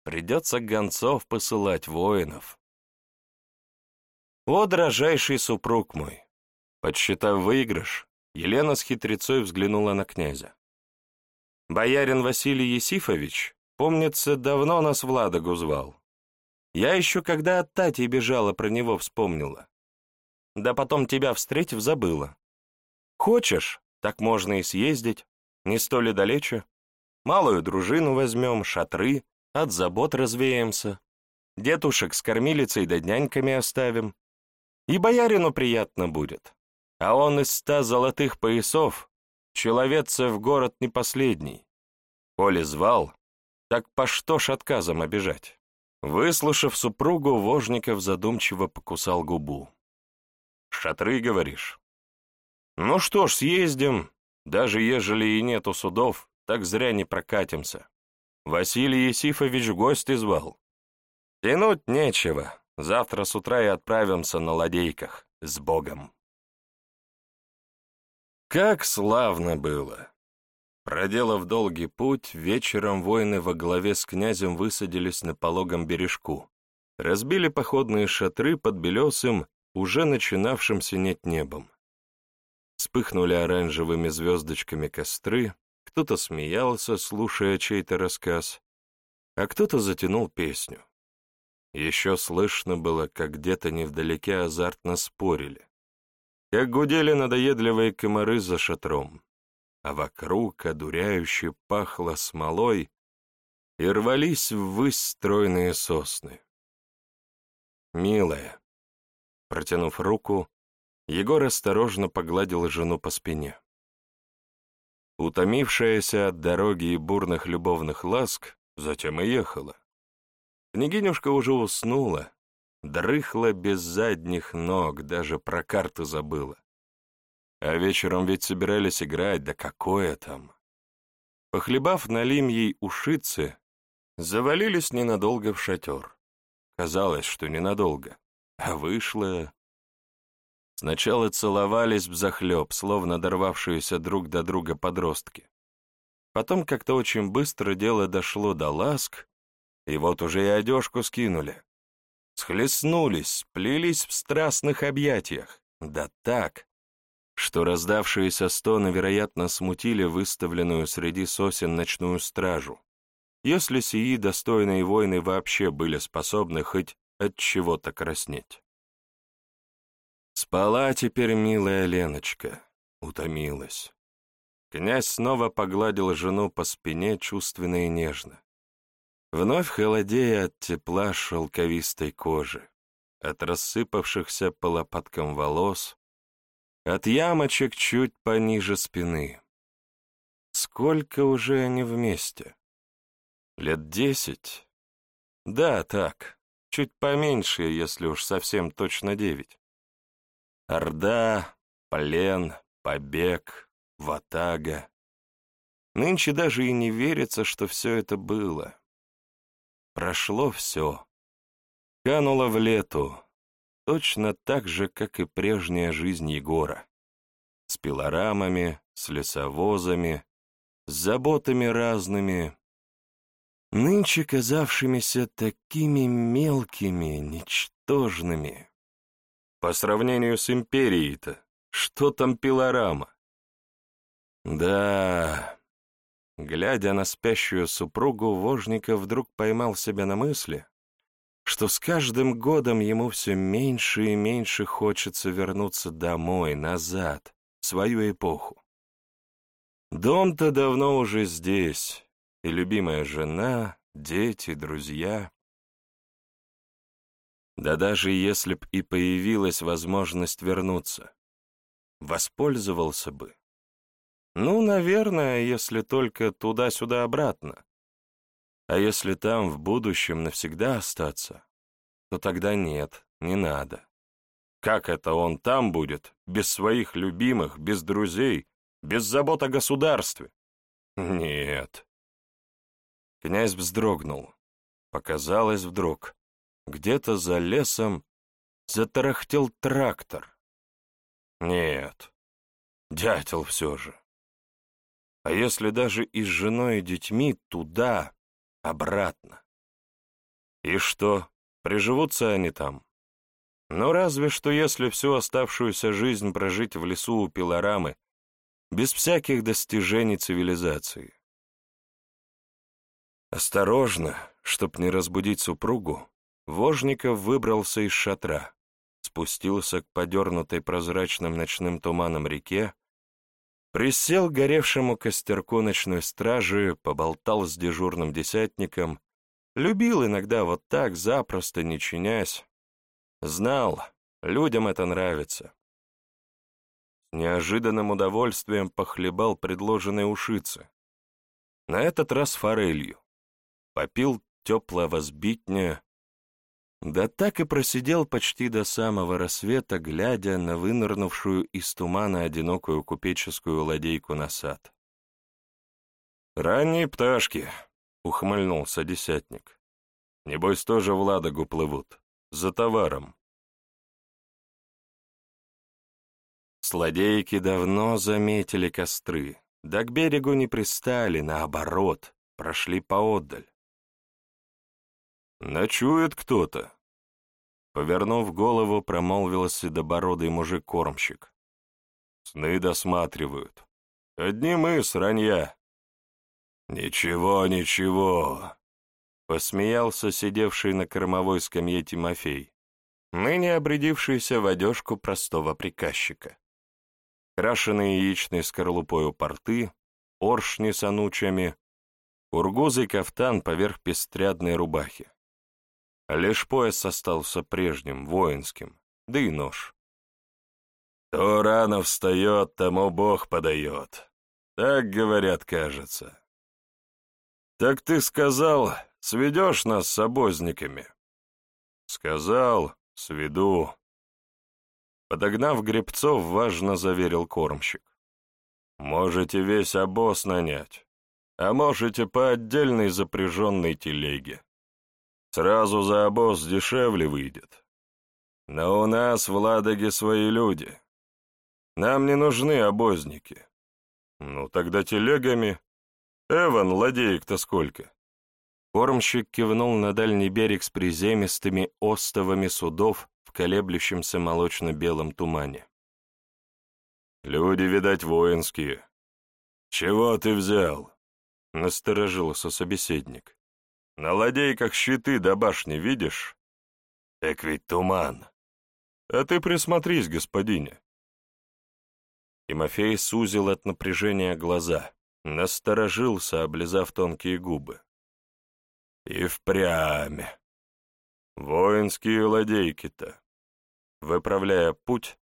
придется гонцов посылать воинов». «О, дрожайший супруг мой!» Подсчитав выигрыш, Елена с хитрецой взглянула на князя. «Боярин Василий Есифович, помнится, давно нас в Ладогу звал. Я еще когда от Тати бежала, про него вспомнила да потом тебя встретив, забыла. Хочешь, так можно и съездить, не сто ли далече. Малую дружину возьмем, шатры, от забот развеемся. Детушек с кормилицей да дняньками оставим. И боярину приятно будет. А он из ста золотых поясов, человеца в город не последний. Коли звал, так по что ж отказом обижать? Выслушав супругу, Вожников задумчиво покусал губу. Шатры, говоришь? Ну что ж, съездим. Даже ежели и нету судов, так зря не прокатимся. Василий Есифович гости звал. Тянуть нечего. Завтра с утра и отправимся на ладейках. С Богом. Как славно было! Проделав долгий путь, вечером воины во главе с князем высадились на пологом бережку, разбили походные шатры под белесым, уже начинавшим синеть небом. Вспыхнули оранжевыми звездочками костры, кто-то смеялся, слушая чей-то рассказ, а кто-то затянул песню. Еще слышно было, как где-то невдалеке азартно спорили, как гудели надоедливые комары за шатром, а вокруг одуряюще пахло смолой и рвались ввысь стройные сосны. «Милая, Протянув руку, Егор осторожно погладил жену по спине. Утомившаяся от дороги и бурных любовных ласк, затем и ехала. Княгинюшка уже уснула, дрыхла без задних ног, даже про карты забыла. А вечером ведь собирались играть, да какое там. Похлебав налим ей ушицы, завалились ненадолго в шатер. Казалось, что ненадолго. А вышло... Сначала целовались взахлеб, словно дорвавшиеся друг до друга подростки. Потом как-то очень быстро дело дошло до ласк, и вот уже и одежку скинули. Схлестнулись, сплелись в страстных объятиях. Да так, что раздавшиеся стоны, вероятно, смутили выставленную среди сосен ночную стражу, если сии достойные воины вообще были способны хоть от чего-то краснеть. Спала теперь милая Леночка, утомилась. Князь снова погладил жену по спине чувственно и нежно. Вновь холодея от тепла шелковистой кожи, от рассыпавшихся по лопаткам волос, от ямочек чуть пониже спины. Сколько уже они вместе? Лет десять? Да, так чуть поменьше, если уж совсем точно девять. Орда, плен, побег, ватага. Нынче даже и не верится, что все это было. Прошло все. Кануло в лету, точно так же, как и прежняя жизнь Егора. С пилорамами, с лесовозами, с заботами разными, нынче казавшимися такими мелкими, ничтожными. По сравнению с империей-то, что там пилорама? Да, глядя на спящую супругу, Вожников вдруг поймал себя на мысли, что с каждым годом ему все меньше и меньше хочется вернуться домой, назад, в свою эпоху. Дом-то давно уже здесь, и любимая жена, дети, друзья. Да даже если б и появилась возможность вернуться, воспользовался бы. Ну, наверное, если только туда-сюда обратно. А если там в будущем навсегда остаться, то тогда нет, не надо. Как это он там будет, без своих любимых, без друзей, без забот о государстве? Нет. Князь вздрогнул. Показалось вдруг, где-то за лесом затарахтел трактор. Нет, дятел все же. А если даже и с женой и детьми туда, обратно? И что, приживутся они там? Ну, разве что если всю оставшуюся жизнь прожить в лесу у пилорамы, без всяких достижений цивилизации. Осторожно, чтоб не разбудить супругу, Вожников выбрался из шатра, спустился к подернутой прозрачным ночным туманом реке, присел к горевшему костерку ночной стражи, поболтал с дежурным десятником, любил иногда вот так, запросто, не чинясь. Знал, людям это нравится. С неожиданным удовольствием похлебал предложенные ушицы. На этот раз форелью попил теплого сбитня, да так и просидел почти до самого рассвета, глядя на вынырнувшую из тумана одинокую купеческую ладейку на сад. «Ранние пташки», — ухмыльнулся десятник. «Небось, тоже в Ладогу плывут, за товаром». Сладейки давно заметили костры, да к берегу не пристали, наоборот, прошли поотдаль. «Ночует кто-то», — повернув голову, промолвил седобородый мужик-кормщик. «Сны досматривают. Одни мы, сранья». «Ничего, ничего», — посмеялся сидевший на кормовой скамье Тимофей, ныне обрядившийся в одежку простого приказчика. Крашеные яичной скорлупою порты, оршни с анучами, ургузый кафтан поверх пестрядной рубахи. Лишь пояс остался прежним, воинским, да и нож. «Кто рано встает, тому Бог подает», — так говорят, кажется. «Так ты сказал, сведешь нас с обозниками?» «Сказал, сведу». Подогнав гребцов, важно заверил кормщик. «Можете весь обоз нанять, а можете по отдельной запряженной телеге. Сразу за обоз дешевле выйдет. Но у нас в Ладоге свои люди. Нам не нужны обозники. Ну, тогда телегами. Эван, ладеек-то сколько?» Кормщик кивнул на дальний берег с приземистыми остовами судов в колеблющемся молочно-белом тумане. «Люди, видать, воинские. Чего ты взял?» — насторожился собеседник. На ладейках щиты до башни видишь? Так ведь туман. А ты присмотрись, господине. Тимофей сузил от напряжения глаза, насторожился, облизав тонкие губы. И впрямь. Воинские ладейки-то. Выправляя путь,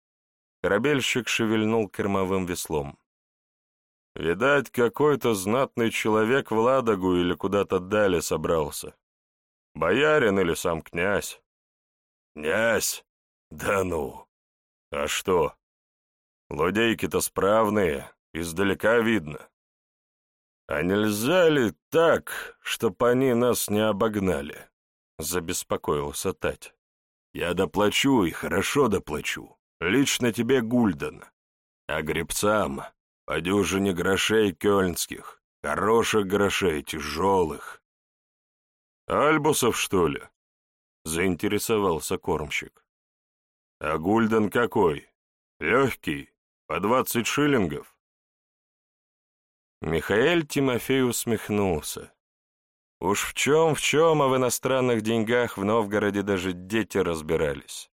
корабельщик шевельнул кормовым веслом. Видать, какой-то знатный человек в Ладогу или куда-то далее собрался. Боярин или сам князь? Князь? Да ну! А что? Лодейки-то справные, издалека видно. «А нельзя ли так, чтоб они нас не обогнали?» — забеспокоился Тать. «Я доплачу и хорошо доплачу. Лично тебе Гульден. А гребцам по дюжине грошей кёльнских, хороших грошей, тяжелых». «Альбусов, что ли?» — заинтересовался кормщик. «А Гульден какой? Легкий? По двадцать шиллингов?» Михаэль Тимофей усмехнулся. Уж в чем, в чем, а в иностранных деньгах в Новгороде даже дети разбирались.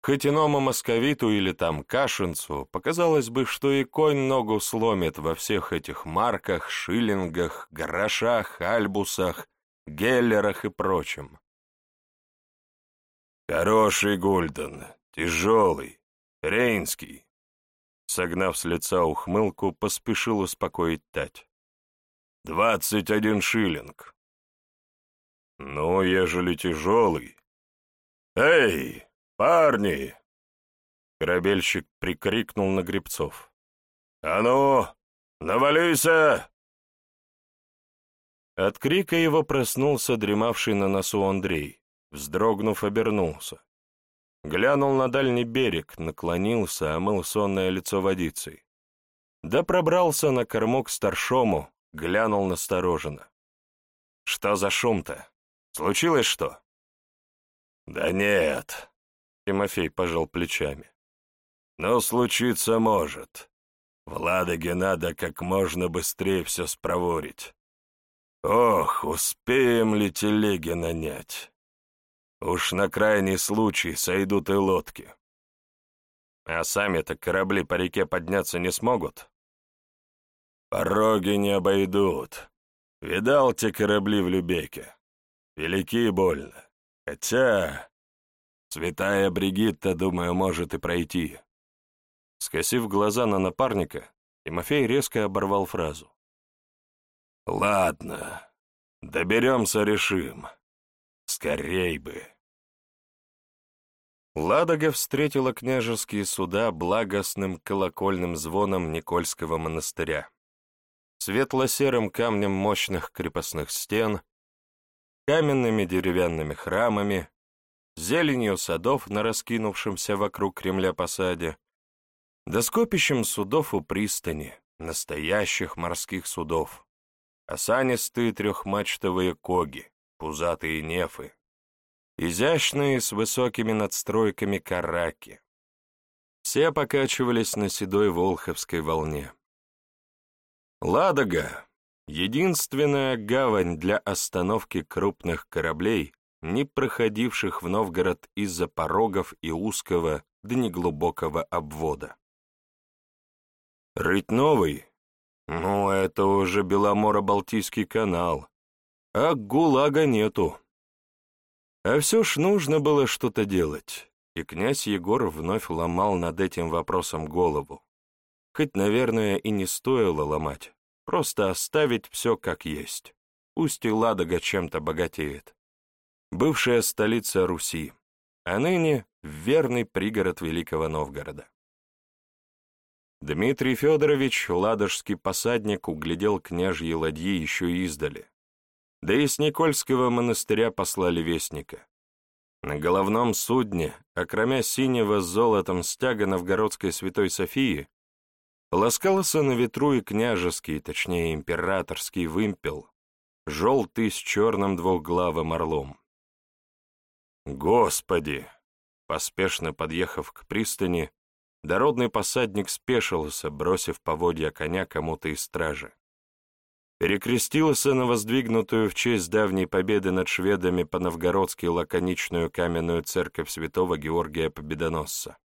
Хоть иному московиту или там кашинцу, показалось бы, что и конь ногу сломит во всех этих марках, шиллингах, грошах, альбусах, геллерах и прочем. Хороший Гульден, тяжелый, рейнский. Согнав с лица ухмылку, поспешил успокоить Тать. «Двадцать один шиллинг». «Ну, ежели тяжелый...» «Эй, парни!» Корабельщик прикрикнул на гребцов. «А ну, навалися!» От крика его проснулся дремавший на носу Андрей. Вздрогнув, обернулся. Глянул на дальний берег, наклонился, омыл сонное лицо водицей. Да пробрался на кормок старшому, глянул настороженно. «Что за шум-то? Случилось что?» «Да нет», — Тимофей пожал плечами. «Но случиться может. В Ладоге надо как можно быстрее все спроворить. Ох, успеем ли телеги нанять?» Уж на крайний случай сойдут и лодки. А сами-то корабли по реке подняться не смогут? Пороги не обойдут. Видал те корабли в Любеке? Велики больно. Хотя... Святая Бригитта, думаю, может и пройти. Скосив глаза на напарника, Тимофей резко оборвал фразу. «Ладно, доберемся, решим. Скорей бы!» Ладога встретила княжеские суда благостным колокольным звоном Никольского монастыря, светло-серым камнем мощных крепостных стен, каменными деревянными храмами, зеленью садов на раскинувшемся вокруг Кремля посаде, да скопищем судов у пристани, настоящих морских судов, осанистые трехмачтовые коги, пузатые нефы, изящные с высокими надстройками караки. Все покачивались на седой волховской волне. Ладога — единственная гавань для остановки крупных кораблей, не проходивших в Новгород из-за порогов и узкого да неглубокого обвода. Рыть новый? Ну, это уже Беломоро-Балтийский канал, а ГУЛАГа нету. А все ж нужно было что-то делать, и князь Егор вновь ломал над этим вопросом голову. Хоть, наверное, и не стоило ломать, просто оставить все как есть. Пусть и Ладога чем-то богатеет. Бывшая столица Руси, а ныне верный пригород Великого Новгорода. Дмитрий Федорович, ладожский посадник, углядел княжьи ладьи еще издали, да и с Никольского монастыря послали вестника. На головном судне, окромя синего с золотом стяга новгородской святой Софии, ласкался на ветру и княжеский, точнее императорский вымпел, желтый с черным двухглавым орлом. «Господи!» Поспешно подъехав к пристани, дородный посадник спешился, бросив поводья коня кому-то из стражи перекрестился на воздвигнутую в честь давней победы над шведами по-новгородски лаконичную каменную церковь святого Георгия Победоносца.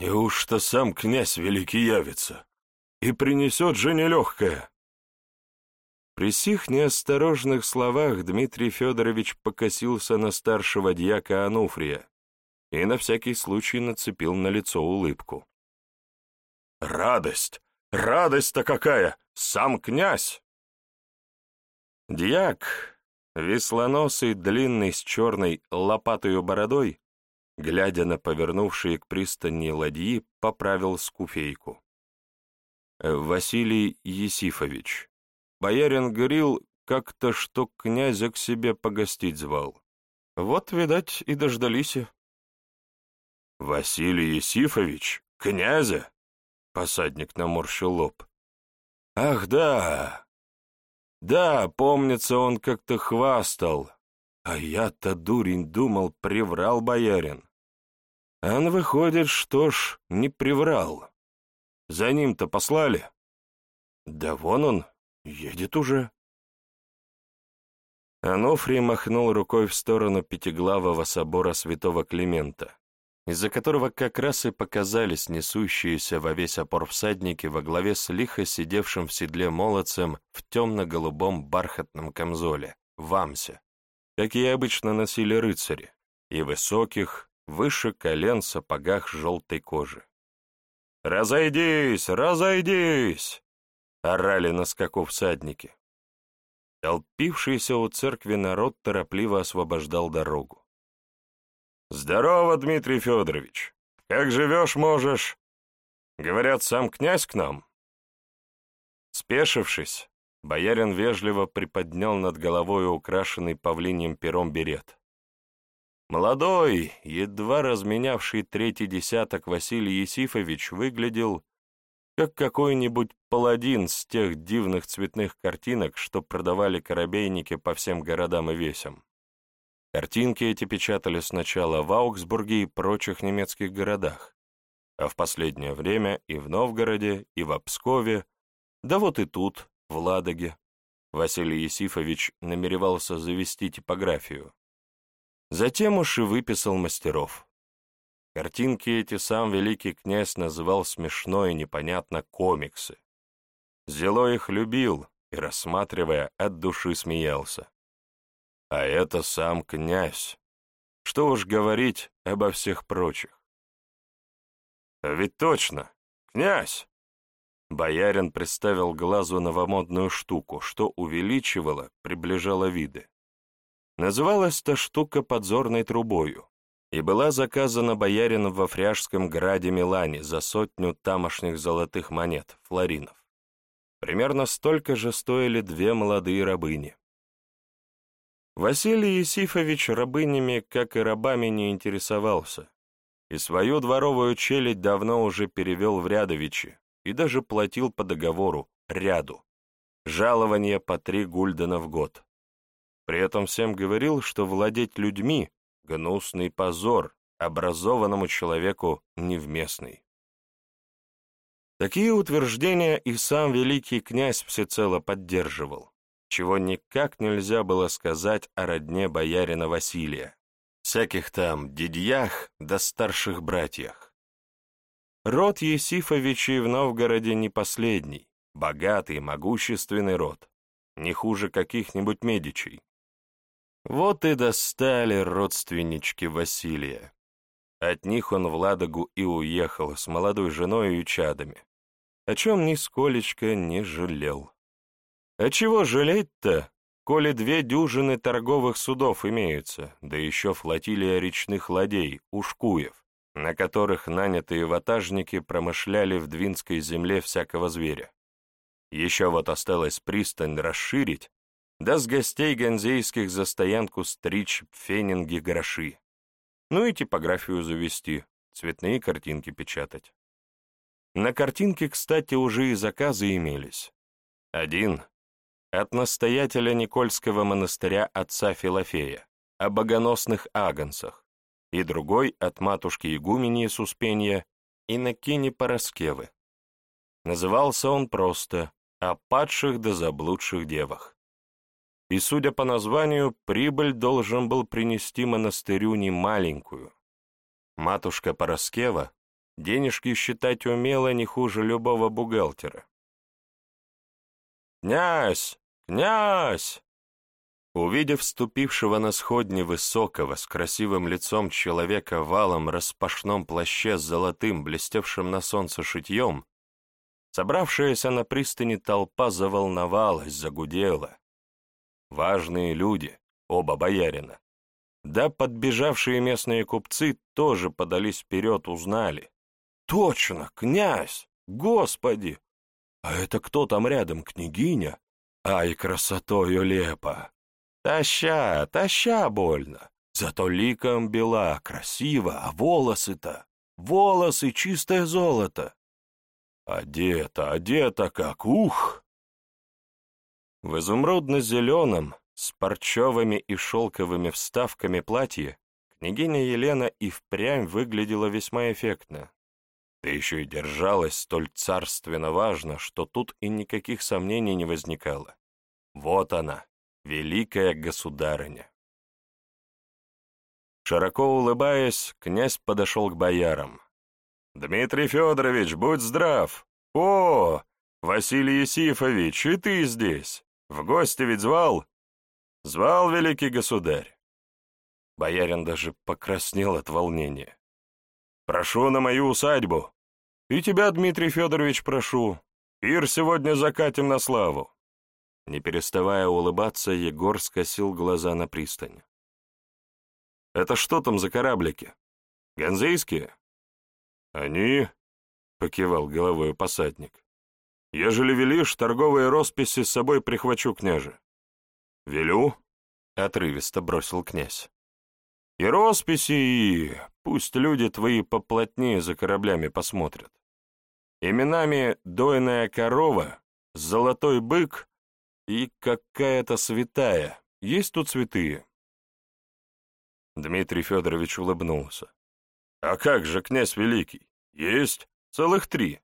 «Неужто сам князь великий явится и принесет же нелегкое?» При сих неосторожных словах Дмитрий Федорович покосился на старшего дьяка Ануфрия и на всякий случай нацепил на лицо улыбку. «Радость! Радость-то какая! Сам князь!» Дьяк, веслоносый, длинный, с черной лопатою бородой, глядя на повернувшие к пристани ладьи, поправил скуфейку. Василий Есифович. Боярин говорил, как-то, что князя к себе погостить звал. Вот, видать, и дождались. Василий Есифович? Князя? Посадник наморщил лоб. Ах, да! Да, помнится, он как-то хвастал. А я-то, дурень, думал, приврал боярин. Он выходит, что ж, не приврал. За ним-то послали. Да вон он, едет уже. Анофрий махнул рукой в сторону пятиглавого собора святого Климента, из-за которого как раз и показались несущиеся во весь опор всадники во главе с лихо сидевшим в седле молодцем в темно-голубом бархатном камзоле, в амсе, какие обычно носили рыцари, и высоких, выше колен сапогах желтой кожи. «Разойдись! Разойдись!» — орали на скаку всадники. Толпившийся у церкви народ торопливо освобождал дорогу. «Здорово, Дмитрий Федорович! Как живешь, можешь?» «Говорят, сам князь к нам?» Спешившись, боярин вежливо приподнял над головой украшенный павлиньим пером берет. Молодой, едва разменявший третий десяток Василий Есифович выглядел как какой-нибудь паладин с тех дивных цветных картинок, что продавали корабейники по всем городам и весям. Картинки эти печатали сначала в Аугсбурге и прочих немецких городах, а в последнее время и в Новгороде, и в Пскове, да вот и тут, в Ладоге. Василий Есифович намеревался завести типографию. Затем уж и выписал мастеров. Картинки эти сам великий князь называл смешно и непонятно комиксы. Зело их любил и, рассматривая, от души смеялся. А это сам князь. Что уж говорить обо всех прочих. А ведь точно, князь! Боярин представил глазу новомодную штуку, что увеличивало, приближало виды. Называлась та штука подзорной трубою и была заказана боярином во Фряжском граде Милане за сотню тамошних золотых монет, флоринов. Примерно столько же стоили две молодые рабыни. Василий Есифович рабынями, как и рабами, не интересовался, и свою дворовую челядь давно уже перевел в рядовичи и даже платил по договору, ряду, жалование по три гульдена в год. При этом всем говорил, что владеть людьми Гнусный позор, образованному человеку невместный. Такие утверждения и сам великий князь всецело поддерживал, чего никак нельзя было сказать о родне боярина Василия, всяких там дядьях да старших братьях. Род Есифовичей в Новгороде не последний, богатый, могущественный род, не хуже каких-нибудь медичей. Вот и достали родственнички Василия. От них он в Ладогу и уехал с молодой женой и чадами, о чем нисколечко не жалел. А чего жалеть-то, коли две дюжины торговых судов имеются, да еще флотилия речных ладей, ушкуев, на которых нанятые ватажники промышляли в Двинской земле всякого зверя. Еще вот осталось пристань расширить, да с гостей ганзейских за стоянку стричь фенинги гроши. Ну и типографию завести, цветные картинки печатать. На картинке, кстати, уже и заказы имелись. Один — от настоятеля Никольского монастыря отца Филофея, о богоносных агонцах, и другой — от матушки Игумении Суспенья и Накини Пороскевы. Назывался он просто «О падших да заблудших девах» и, судя по названию, прибыль должен был принести монастырю немаленькую. Матушка Пороскева денежки считать умела не хуже любого бухгалтера. «Князь! Князь!» Увидев вступившего на сходни высокого, с красивым лицом человека валом распашном плаще с золотым, блестевшим на солнце шитьем, собравшаяся на пристани толпа заволновалась, загудела, Важные люди, оба боярина. Да подбежавшие местные купцы тоже подались вперед, узнали. «Точно, князь! Господи! А это кто там рядом, княгиня? Ай, красотою лепо! Таща, таща больно. Зато ликом бела, красиво, а волосы-то, волосы чистое золото. Одета, одета как, ух! В изумрудно-зеленом, с парчевыми и шелковыми вставками платье княгиня Елена и впрямь выглядела весьма эффектно. Да еще и держалась столь царственно важно, что тут и никаких сомнений не возникало. Вот она, великая государыня. Широко улыбаясь, князь подошел к боярам. «Дмитрий Федорович, будь здрав! О, Василий Есифович, и ты здесь! В гости ведь звал?» «Звал великий государь!» Боярин даже покраснел от волнения. «Прошу на мою усадьбу! И тебя, Дмитрий Федорович, прошу! Пир сегодня закатим на славу!» Не переставая улыбаться, Егор скосил глаза на пристань. «Это что там за кораблики? Ганзейские?» «Они...» — покивал головой посадник. «Ежели велишь, торговые росписи с собой прихвачу, княже». «Велю?» — отрывисто бросил князь. «И росписи, и пусть люди твои поплотнее за кораблями посмотрят. Именами «Дойная корова», «Золотой бык» И какая-то святая. Есть тут святые?» Дмитрий Федорович улыбнулся. «А как же, князь Великий? Есть. Целых три.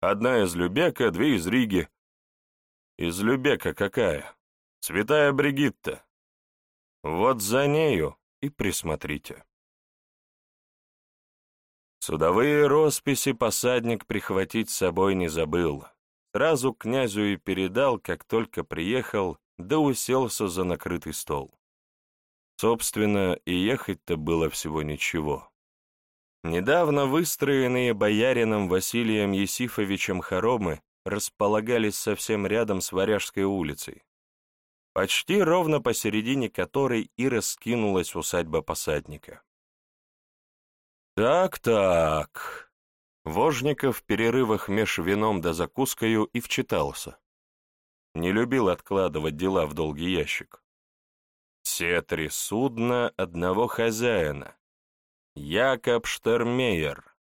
Одна из Любека, две из Риги. Из Любека какая? Святая Бригитта. Вот за нею и присмотрите». Судовые росписи посадник прихватить с собой не забыл. Сразу князю и передал, как только приехал, да уселся за накрытый стол. Собственно, и ехать-то было всего ничего. Недавно выстроенные боярином Василием Есифовичем хоромы располагались совсем рядом с Варяжской улицей, почти ровно посередине которой и раскинулась усадьба посадника. «Так-так», Вожников в перерывах меж вином да закускою и вчитался. Не любил откладывать дела в долгий ящик. Все три судна одного хозяина. Якоб Штермейер.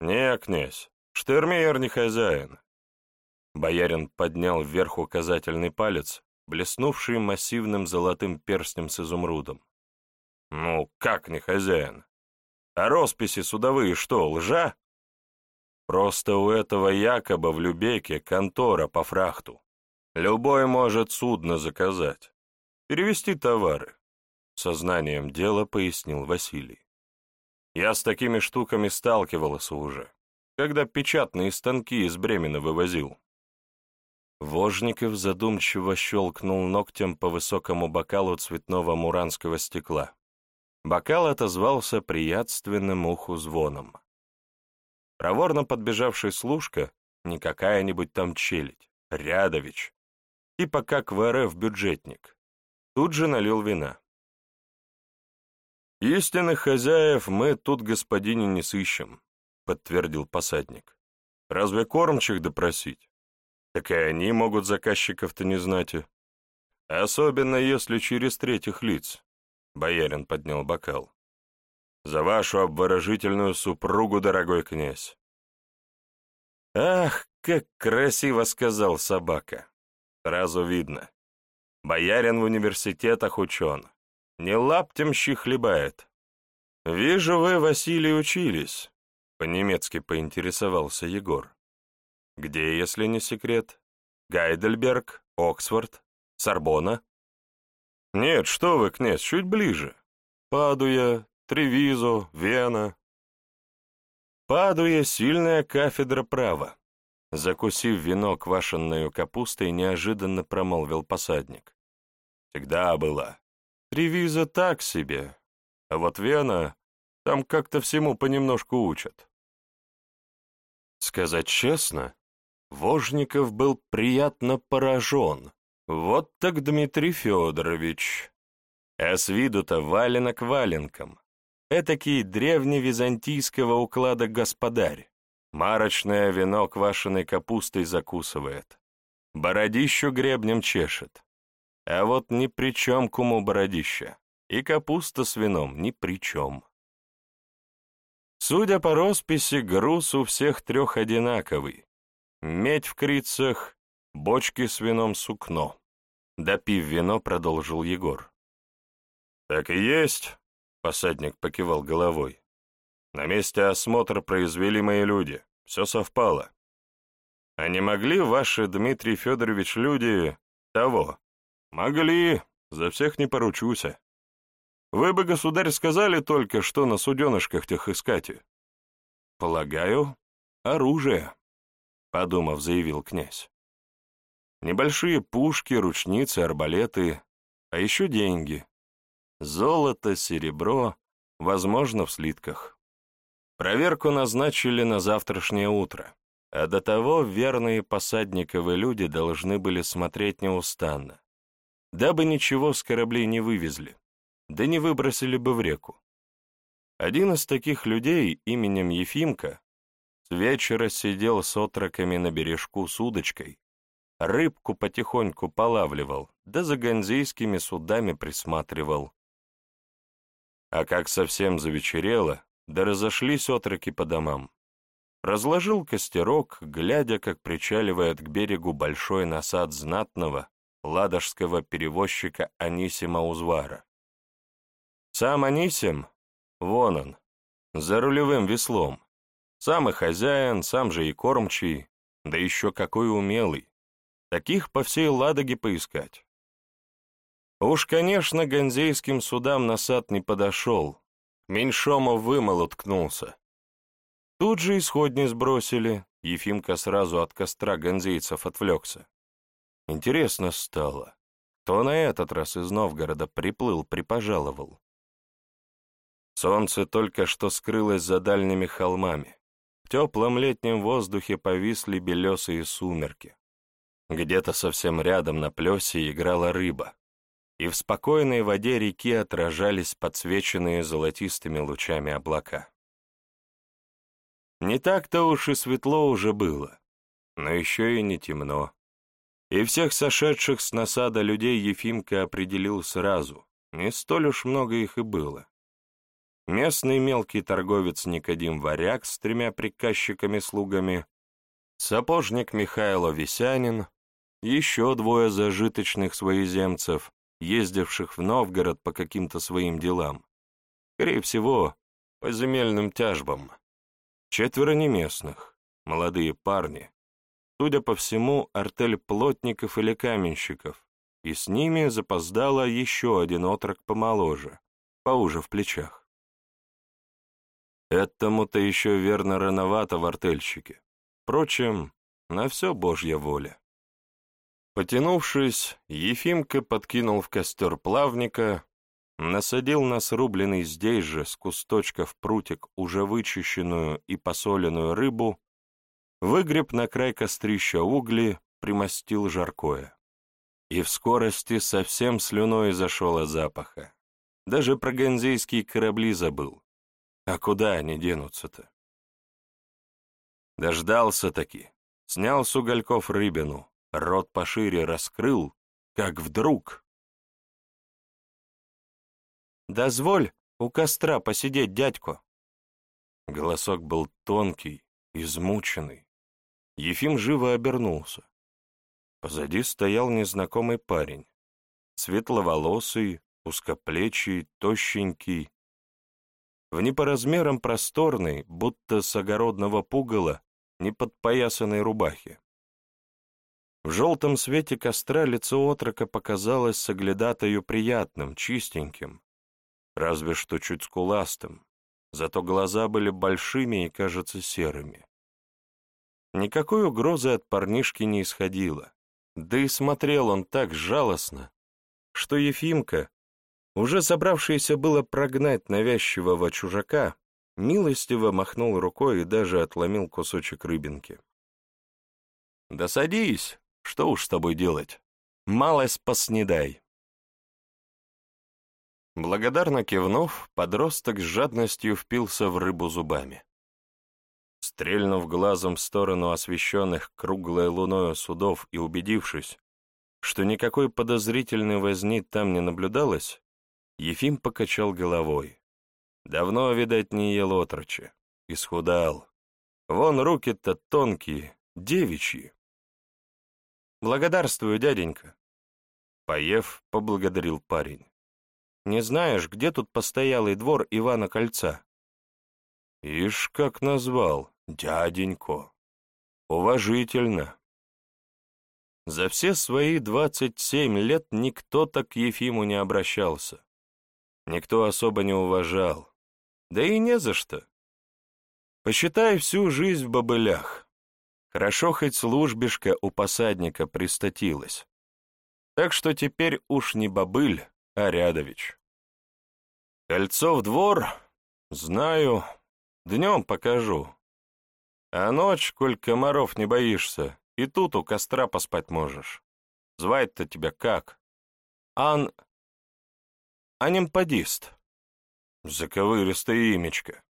Не, князь, Штермейер не хозяин. Боярин поднял вверх указательный палец, блеснувший массивным золотым перстнем с изумрудом. Ну, как не хозяин? А росписи судовые что, лжа? Просто у этого якобы в Любеке контора по фрахту. Любой может судно заказать. Перевести товары. Сознанием дела пояснил Василий. Я с такими штуками сталкивался уже, когда печатные станки из Бремена вывозил. Вожников задумчиво щелкнул ногтем по высокому бокалу цветного муранского стекла. Бокал отозвался приятственным уху звоном. Проворно подбежавший служка, не какая-нибудь там челядь, Рядович, типа как в РФ бюджетник, тут же налил вина. «Истинных хозяев мы тут, господине, не сыщем», — подтвердил посадник. «Разве кормчих допросить? Так и они могут заказчиков-то не знать. Особенно если через третьих лиц», — боярин поднял бокал. За вашу обворожительную супругу, дорогой князь. Ах, как красиво сказал собака. Сразу видно. Боярин в университетах учен. Не лаптем хлебает. Вижу, вы, Василий, учились. По-немецки поинтересовался Егор. Где, если не секрет? Гайдельберг, Оксфорд, Сорбона? Нет, что вы, князь, чуть ближе. Падуя, Тревизо, Вена. Падуя сильная кафедра права. Закусив вино квашенную капустой, неожиданно промолвил посадник. Всегда была. Тревизо так себе. А вот Вена, там как-то всему понемножку учат. Сказать честно, Вожников был приятно поражен. Вот так Дмитрий Федорович. А с виду-то валенок валенком этакий древневизантийского уклада господарь, Марочное вино квашеной капустой закусывает. Бородищу гребнем чешет. А вот ни при чем куму бородища. И капуста с вином ни при чем. Судя по росписи, груз у всех трех одинаковый. Медь в крицах, бочки с вином сукно. Допив вино, продолжил Егор. «Так и есть», — посадник покивал головой. «На месте осмотра произвели мои люди. Все совпало. А не могли ваши, Дмитрий Федорович, люди того? Могли, за всех не поручуся. Вы бы, государь, сказали только, что на суденышках тех искать. Полагаю, оружие, подумав, заявил князь. Небольшие пушки, ручницы, арбалеты, а еще деньги. Золото, серебро, возможно, в слитках. Проверку назначили на завтрашнее утро, а до того верные посадниковые люди должны были смотреть неустанно, дабы ничего с кораблей не вывезли да не выбросили бы в реку. Один из таких людей именем Ефимка с вечера сидел с отроками на бережку с удочкой, рыбку потихоньку полавливал, да за ганзейскими судами присматривал. А как совсем завечерело, да разошлись отроки по домам, разложил костерок, глядя, как причаливает к берегу большой насад знатного ладожского перевозчика Анисима Узвара. Сам Анисим, вон он, за рулевым веслом. Сам и хозяин, сам же и кормчий, да еще какой умелый. Таких по всей Ладоге поискать. Уж, конечно, ганзейским судам насад не подошел, меньшому вымол уткнулся. Тут же исходни сбросили, Ефимка сразу от костра ганзейцев отвлекся. Интересно стало, кто на этот раз из Новгорода приплыл, припожаловал. Солнце только что скрылось за дальними холмами. В теплом летнем воздухе повисли белесые сумерки. Где-то совсем рядом на плесе играла рыба, и в спокойной воде реки отражались подсвеченные золотистыми лучами облака. Не так-то уж и светло уже было, но еще и не темно. И всех сошедших с насада людей Ефимка определил сразу, не столь уж много их и было. Местный мелкий торговец Никодим Варяг с тремя приказчиками-слугами, сапожник Михайло Висянин, еще двое зажиточных своеземцев, ездивших в Новгород по каким-то своим делам, скорее всего, по земельным тяжбам, четверо неместных, молодые парни, судя по всему, артель плотников или каменщиков, и с ними запоздало еще один отрок помоложе, поуже в плечах. Этому-то еще верно рановато в артельщике. Впрочем, на все Божья воля. Потянувшись, Ефимка подкинул в костер плавника, насадил на срубленный здесь же с кусточков прутик уже вычищенную и посоленную рыбу, выгреб на край кострища угли, примостил жаркое. И в скорости совсем слюной зашел от запаха. Даже про ганзейские корабли забыл. А куда они денутся-то? Дождался-таки, снял с угольков рыбину, рот пошире раскрыл, как вдруг... «Дозволь у костра посидеть, дядько!» Голосок был тонкий, измученный. Ефим живо обернулся. Позади стоял незнакомый парень, светловолосый, узкоплечий, тощенький, в не по размерам просторной, будто с огородного пугала, неподпоясанной рубахе. В желтом свете костра лицо отрока показалось соглядатою приятным, чистеньким, разве что чуть скуластым, зато глаза были большими и, кажется, серыми. Никакой угрозы от парнишки не исходило, да и смотрел он так жалостно, что Ефимка, уже собравшийся было прогнать навязчивого чужака, милостиво махнул рукой и даже отломил кусочек рыбинки. «Да садись, что уж с тобой делать? Малость поснедай». Благодарно кивнув, подросток с жадностью впился в рыбу зубами. Стрельнув глазом в сторону освещенных круглой луною судов и убедившись, что никакой подозрительной возни там не наблюдалось, Ефим покачал головой. Давно, видать, не ел отрочи. Исхудал. Вон руки-то тонкие, девичьи. «Благодарствую, дяденька», — поев, поблагодарил парень. «Не знаешь, где тут постоялый двор Ивана Кольца?» «Ишь, как назвал, дяденько. Уважительно». За все свои двадцать семь лет никто так к Ефиму не обращался. Никто особо не уважал. Да и не за что. Посчитай всю жизнь в бобылях. Хорошо хоть службишка у посадника пристатилась. Так что теперь уж не бобыль, а рядович. Кольцо в двор? Знаю. Днем покажу. А ночь, коль комаров не боишься, и тут у костра поспать можешь. Звать-то тебя как? Ан... Анимпадист. Заковыристое имечко.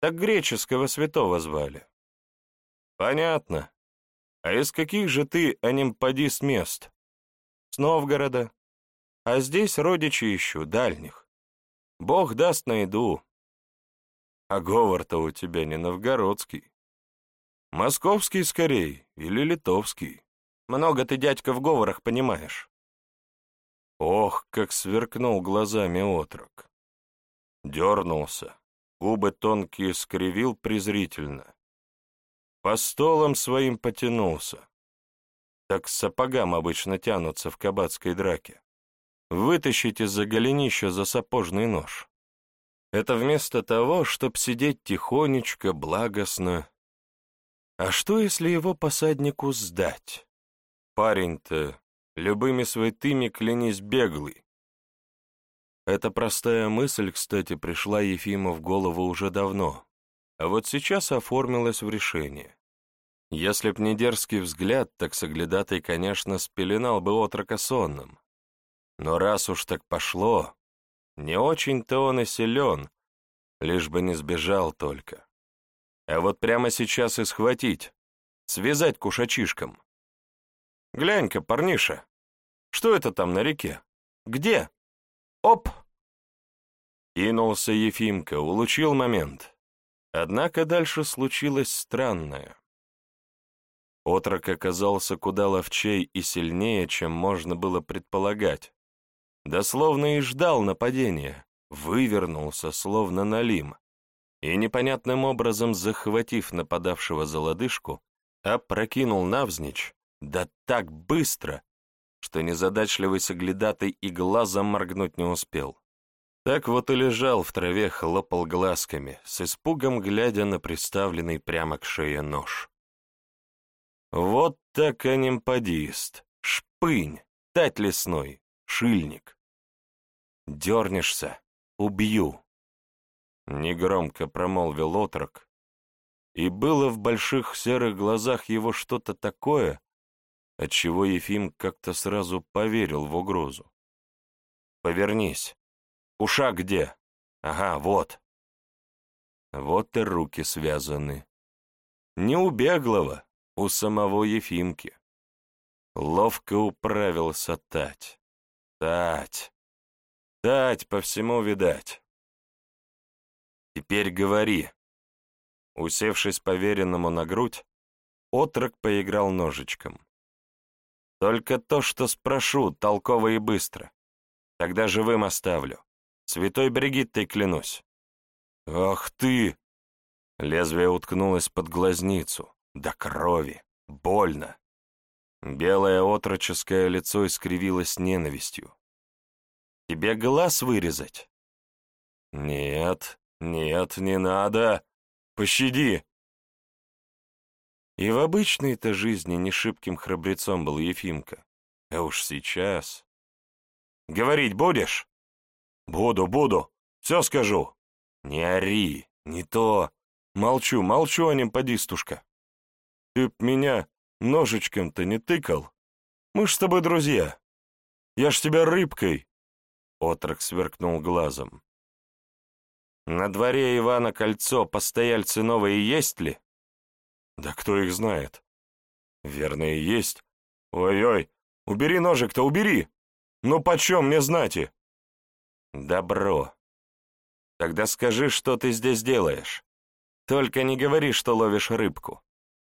Так греческого святого звали. Понятно. А из каких же ты анимпадист мест? С Новгорода. А здесь родичи ищу, дальних. Бог даст, найду. А говор-то у тебя не новгородский. Московский скорей или литовский. Много ты, дядька, в говорах понимаешь. Ох, как сверкнул глазами отрок. Дернулся, губы тонкие скривил презрительно. По столам своим потянулся. Так к сапогам обычно тянутся в кабацкой драке. Вытащить из-за голенища за сапожный нож. Это вместо того, чтоб сидеть тихонечко, благостно. А что, если его посаднику сдать? Парень-то любыми святыми клянись беглый. Эта простая мысль, кстати, пришла Ефиму в голову уже давно, а вот сейчас оформилась в решение. Если б не дерзкий взгляд, так соглядатый, конечно, спеленал бы отрока сонным. Но раз уж так пошло, не очень-то он и силен, лишь бы не сбежал только. А вот прямо сейчас и схватить, связать кушачишкам. Глянь-ка, парниша, что это там на реке? Где? Оп! Кинулся Ефимка, улучил момент. Однако дальше случилось странное. Отрок оказался куда ловчей и сильнее, чем можно было предполагать. Дословно и ждал нападения, вывернулся, словно налим, и непонятным образом, захватив нападавшего за лодыжку, опрокинул навзничь, да так быстро, что незадачливый соглядатый и глазом моргнуть не успел. Так вот и лежал в траве, хлопал глазками, с испугом глядя на приставленный прямо к шее нож. Вот так анимпадист, шпынь, тать лесной, шильник. Дернешься — убью. Негромко промолвил отрок, и было в больших серых глазах его что-то такое, отчего Ефим как-то сразу поверил в угрозу. «Повернись. Уша где? Ага, вот». Вот и руки связаны. Не у беглого, у самого Ефимки. Ловко управился Тать. Тать. Тать, по всему видать. Теперь говори. Усевшись поверенному на грудь, отрок поиграл ножичком. Только то, что спрошу, толково и быстро. Тогда живым оставлю. Святой Бригиттой клянусь. Ах ты! Лезвие уткнулось под глазницу. До крови. Больно. Белое отроческое лицо искривилось ненавистью. «Тебе глаз вырезать?» «Нет, нет, не надо. Пощади!» И в обычной-то жизни не шибким храбрецом был Ефимка. А уж сейчас... «Говорить будешь?» «Буду, буду. Все скажу». «Не ори, не то. Молчу, молчу о нем, подистушка. Ты б меня ножичком-то не тыкал. Мы ж с тобой друзья. Я ж тебя рыбкой...» Отрок сверкнул глазом. «На дворе Ивана кольцо постояльцы новые есть ли?» Да кто их знает? Верно и есть. Ой-ой, убери ножик-то, убери! Ну почем мне знати? Добро. Тогда скажи, что ты здесь делаешь. Только не говори, что ловишь рыбку.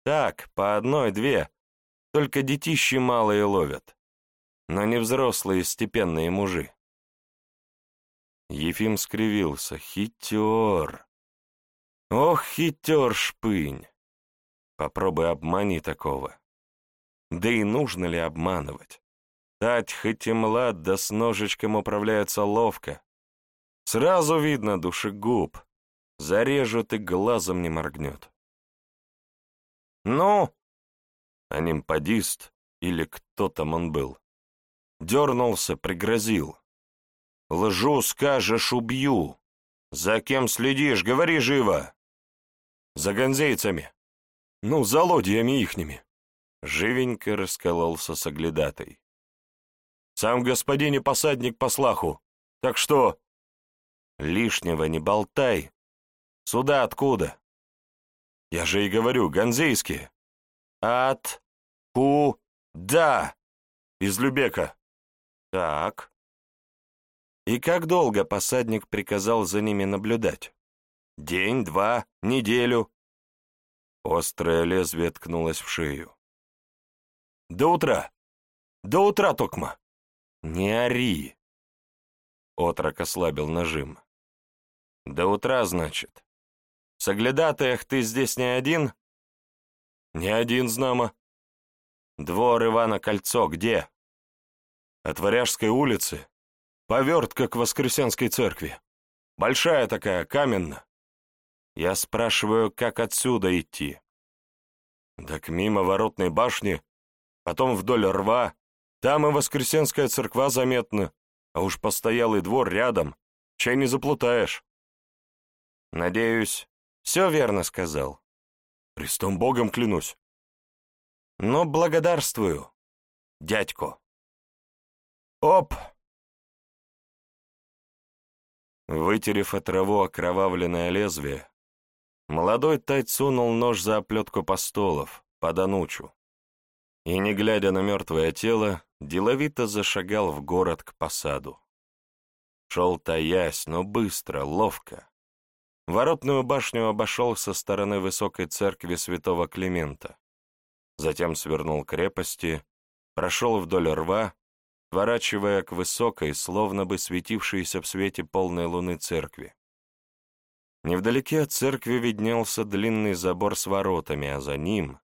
Так, по одной-две. Только детищи малые ловят. Но не взрослые степенные мужи. Ефим скривился. Хитер. Ох, хитер шпынь. Попробуй обмани такого. Да и нужно ли обманывать? Тать хоть и млад, да с ножичком управляется ловко. Сразу видно душегуб. Зарежут и глазом не моргнет. «Ну?» А нимпадист, или кто там он был, дернулся, пригрозил. «Лжу скажешь, убью. За кем следишь, говори живо!» «За гонзейцами. Ну, за лодьями ихними!» Живенько раскололся соглядатой. «Сам господин и посадник по слаху. Так что...» «Лишнего не болтай. Сюда откуда?» «Я же и говорю, ганзейские». «От... ку... да...» «Из Любека». «Так...» «И как долго посадник приказал за ними наблюдать? День, два, неделю?» Острое лезвие ткнулось в шею. До утра! До утра, Токма!» «Не ори!» Отрок ослабил нажим. «До утра, значит. В ты здесь не один?» «Не один, знамо». «Двор Ивана Кольцо где?» «От Варяжской улицы. Повертка к Воскресенской церкви. Большая такая, каменная. Я спрашиваю, как отсюда идти?» «Так мимо воротной башни потом вдоль рва, там и Воскресенская церква заметна, а уж постоялый двор рядом, чай не заплутаешь. Надеюсь, все верно сказал. Христом Богом клянусь. Но благодарствую, дядько. Оп! Вытерев от траву окровавленное лезвие, молодой Тайт сунул нож за оплетку постолов, под анучу и, не глядя на мертвое тело, деловито зашагал в город к посаду. Шел таясь, но быстро, ловко. Воротную башню обошел со стороны высокой церкви святого Климента. Затем свернул крепости, прошел вдоль рва, сворачивая к высокой, словно бы светившейся в свете полной луны церкви. Невдалеке от церкви виднелся длинный забор с воротами, а за ним,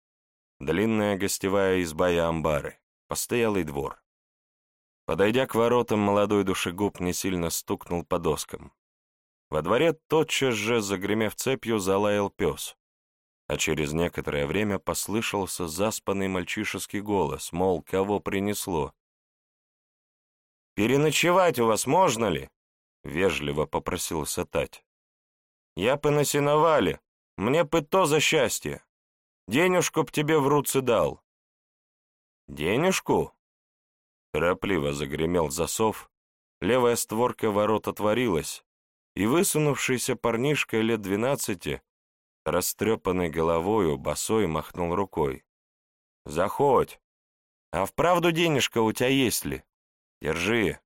Длинная гостевая изба и амбары, постоялый двор. Подойдя к воротам, молодой душегуб не сильно стукнул по доскам. Во дворе тотчас же, загремев цепью, залаял пес, а через некоторое время послышался заспанный мальчишеский голос, мол, кого принесло. «Переночевать у вас можно ли?» — вежливо попросил Сатать. «Я бы на сеновале, мне бы то за счастье». Денежку б тебе в руцы дал». «Денежку?» Торопливо загремел засов, левая створка ворот отворилась, и высунувшийся парнишка лет двенадцати, растрепанной головою, босой махнул рукой. «Заходь! А вправду денежка у тебя есть ли? Держи!»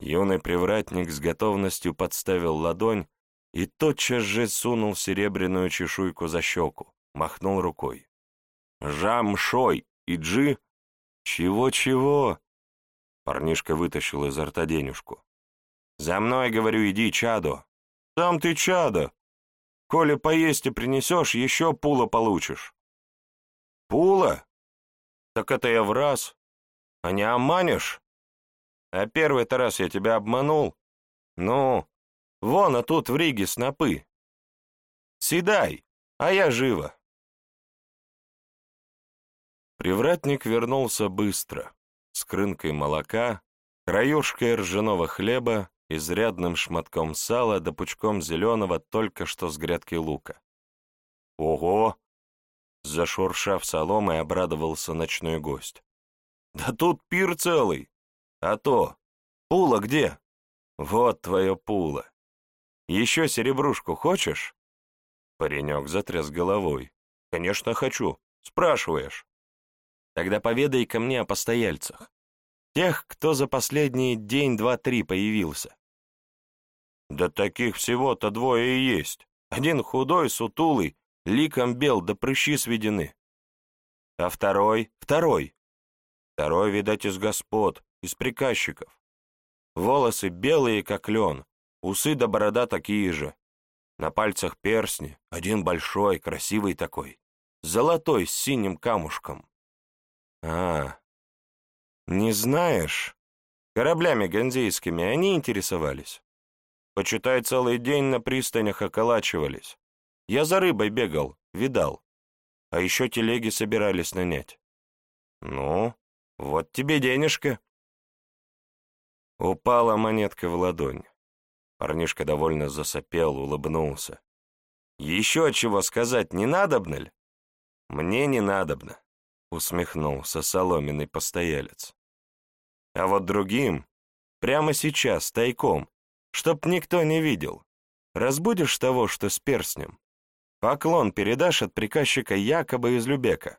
Юный привратник с готовностью подставил ладонь и тотчас же сунул серебряную чешуйку за щеку махнул рукой. «Жам-шой! Иджи!» «Чего-чего?» Парнишка вытащил изо рта денежку. «За мной, говорю, иди, чадо!» «Сам ты чадо! Коли поесть и принесешь, еще пула получишь!» «Пула? Так это я в раз. А не обманешь? А первый-то раз я тебя обманул. Ну, вон, а тут в Риге снопы. Седай, а я живо. Привратник вернулся быстро, с крынкой молока, краюшкой ржаного хлеба, изрядным шматком сала да пучком зеленого только что с грядки лука. «Ого!» — зашуршав соломой, обрадовался ночной гость. «Да тут пир целый! А то! Пула где? Вот твое пула! Еще серебрушку хочешь?» Паренек затряс головой. Конечно, хочу. Спрашиваешь. Тогда поведай ко мне о постояльцах. Тех, кто за последний день, два, три появился. Да таких всего-то двое и есть. Один худой, сутулый, ликом бел, да прыщи сведены. А второй? Второй. Второй, видать, из господ, из приказчиков. Волосы белые, как лен, усы да борода такие же. На пальцах персни, один большой, красивый такой, золотой, с синим камушком. А, не знаешь? Кораблями ганзейскими они интересовались. Почитай, целый день на пристанях околачивались. Я за рыбой бегал, видал. А еще телеги собирались нанять. Ну, вот тебе денежка. Упала монетка в ладонь. Парнишка довольно засопел, улыбнулся. «Еще чего сказать не надобно ли?» «Мне не надобно», — усмехнулся соломенный постоялец. «А вот другим, прямо сейчас, тайком, чтоб никто не видел, разбудишь того, что с перстнем, поклон передашь от приказчика Якоба из Любека.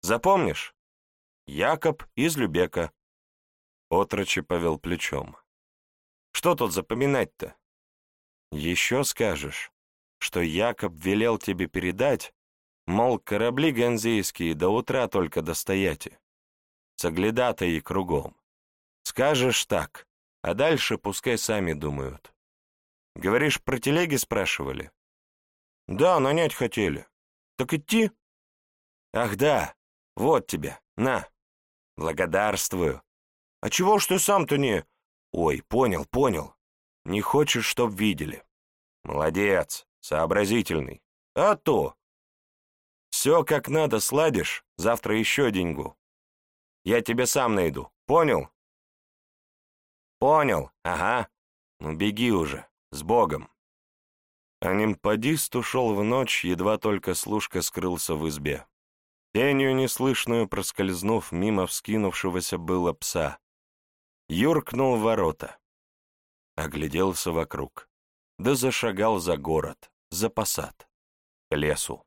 Запомнишь? Якоб из Любека». Отрочи повел плечом. Что тут запоминать-то? Еще скажешь, что Якоб велел тебе передать, мол, корабли ганзейские до утра только достояти. Соглядатые кругом. Скажешь так, а дальше пускай сами думают. Говоришь, про телеги спрашивали? Да, нанять хотели. Так идти? Ах да, вот тебе, на. Благодарствую. А чего ж ты сам-то не... Ой, понял, понял. Не хочешь, чтоб видели. Молодец, сообразительный. А то. Все как надо сладишь, завтра еще деньгу. Я тебе сам найду, понял? Понял, ага. Ну беги уже, с Богом. А нимпадист ушел в ночь, едва только служка скрылся в избе. Тенью неслышную проскользнув мимо вскинувшегося было пса, юркнул в ворота, огляделся вокруг, да зашагал за город, за посад, к лесу.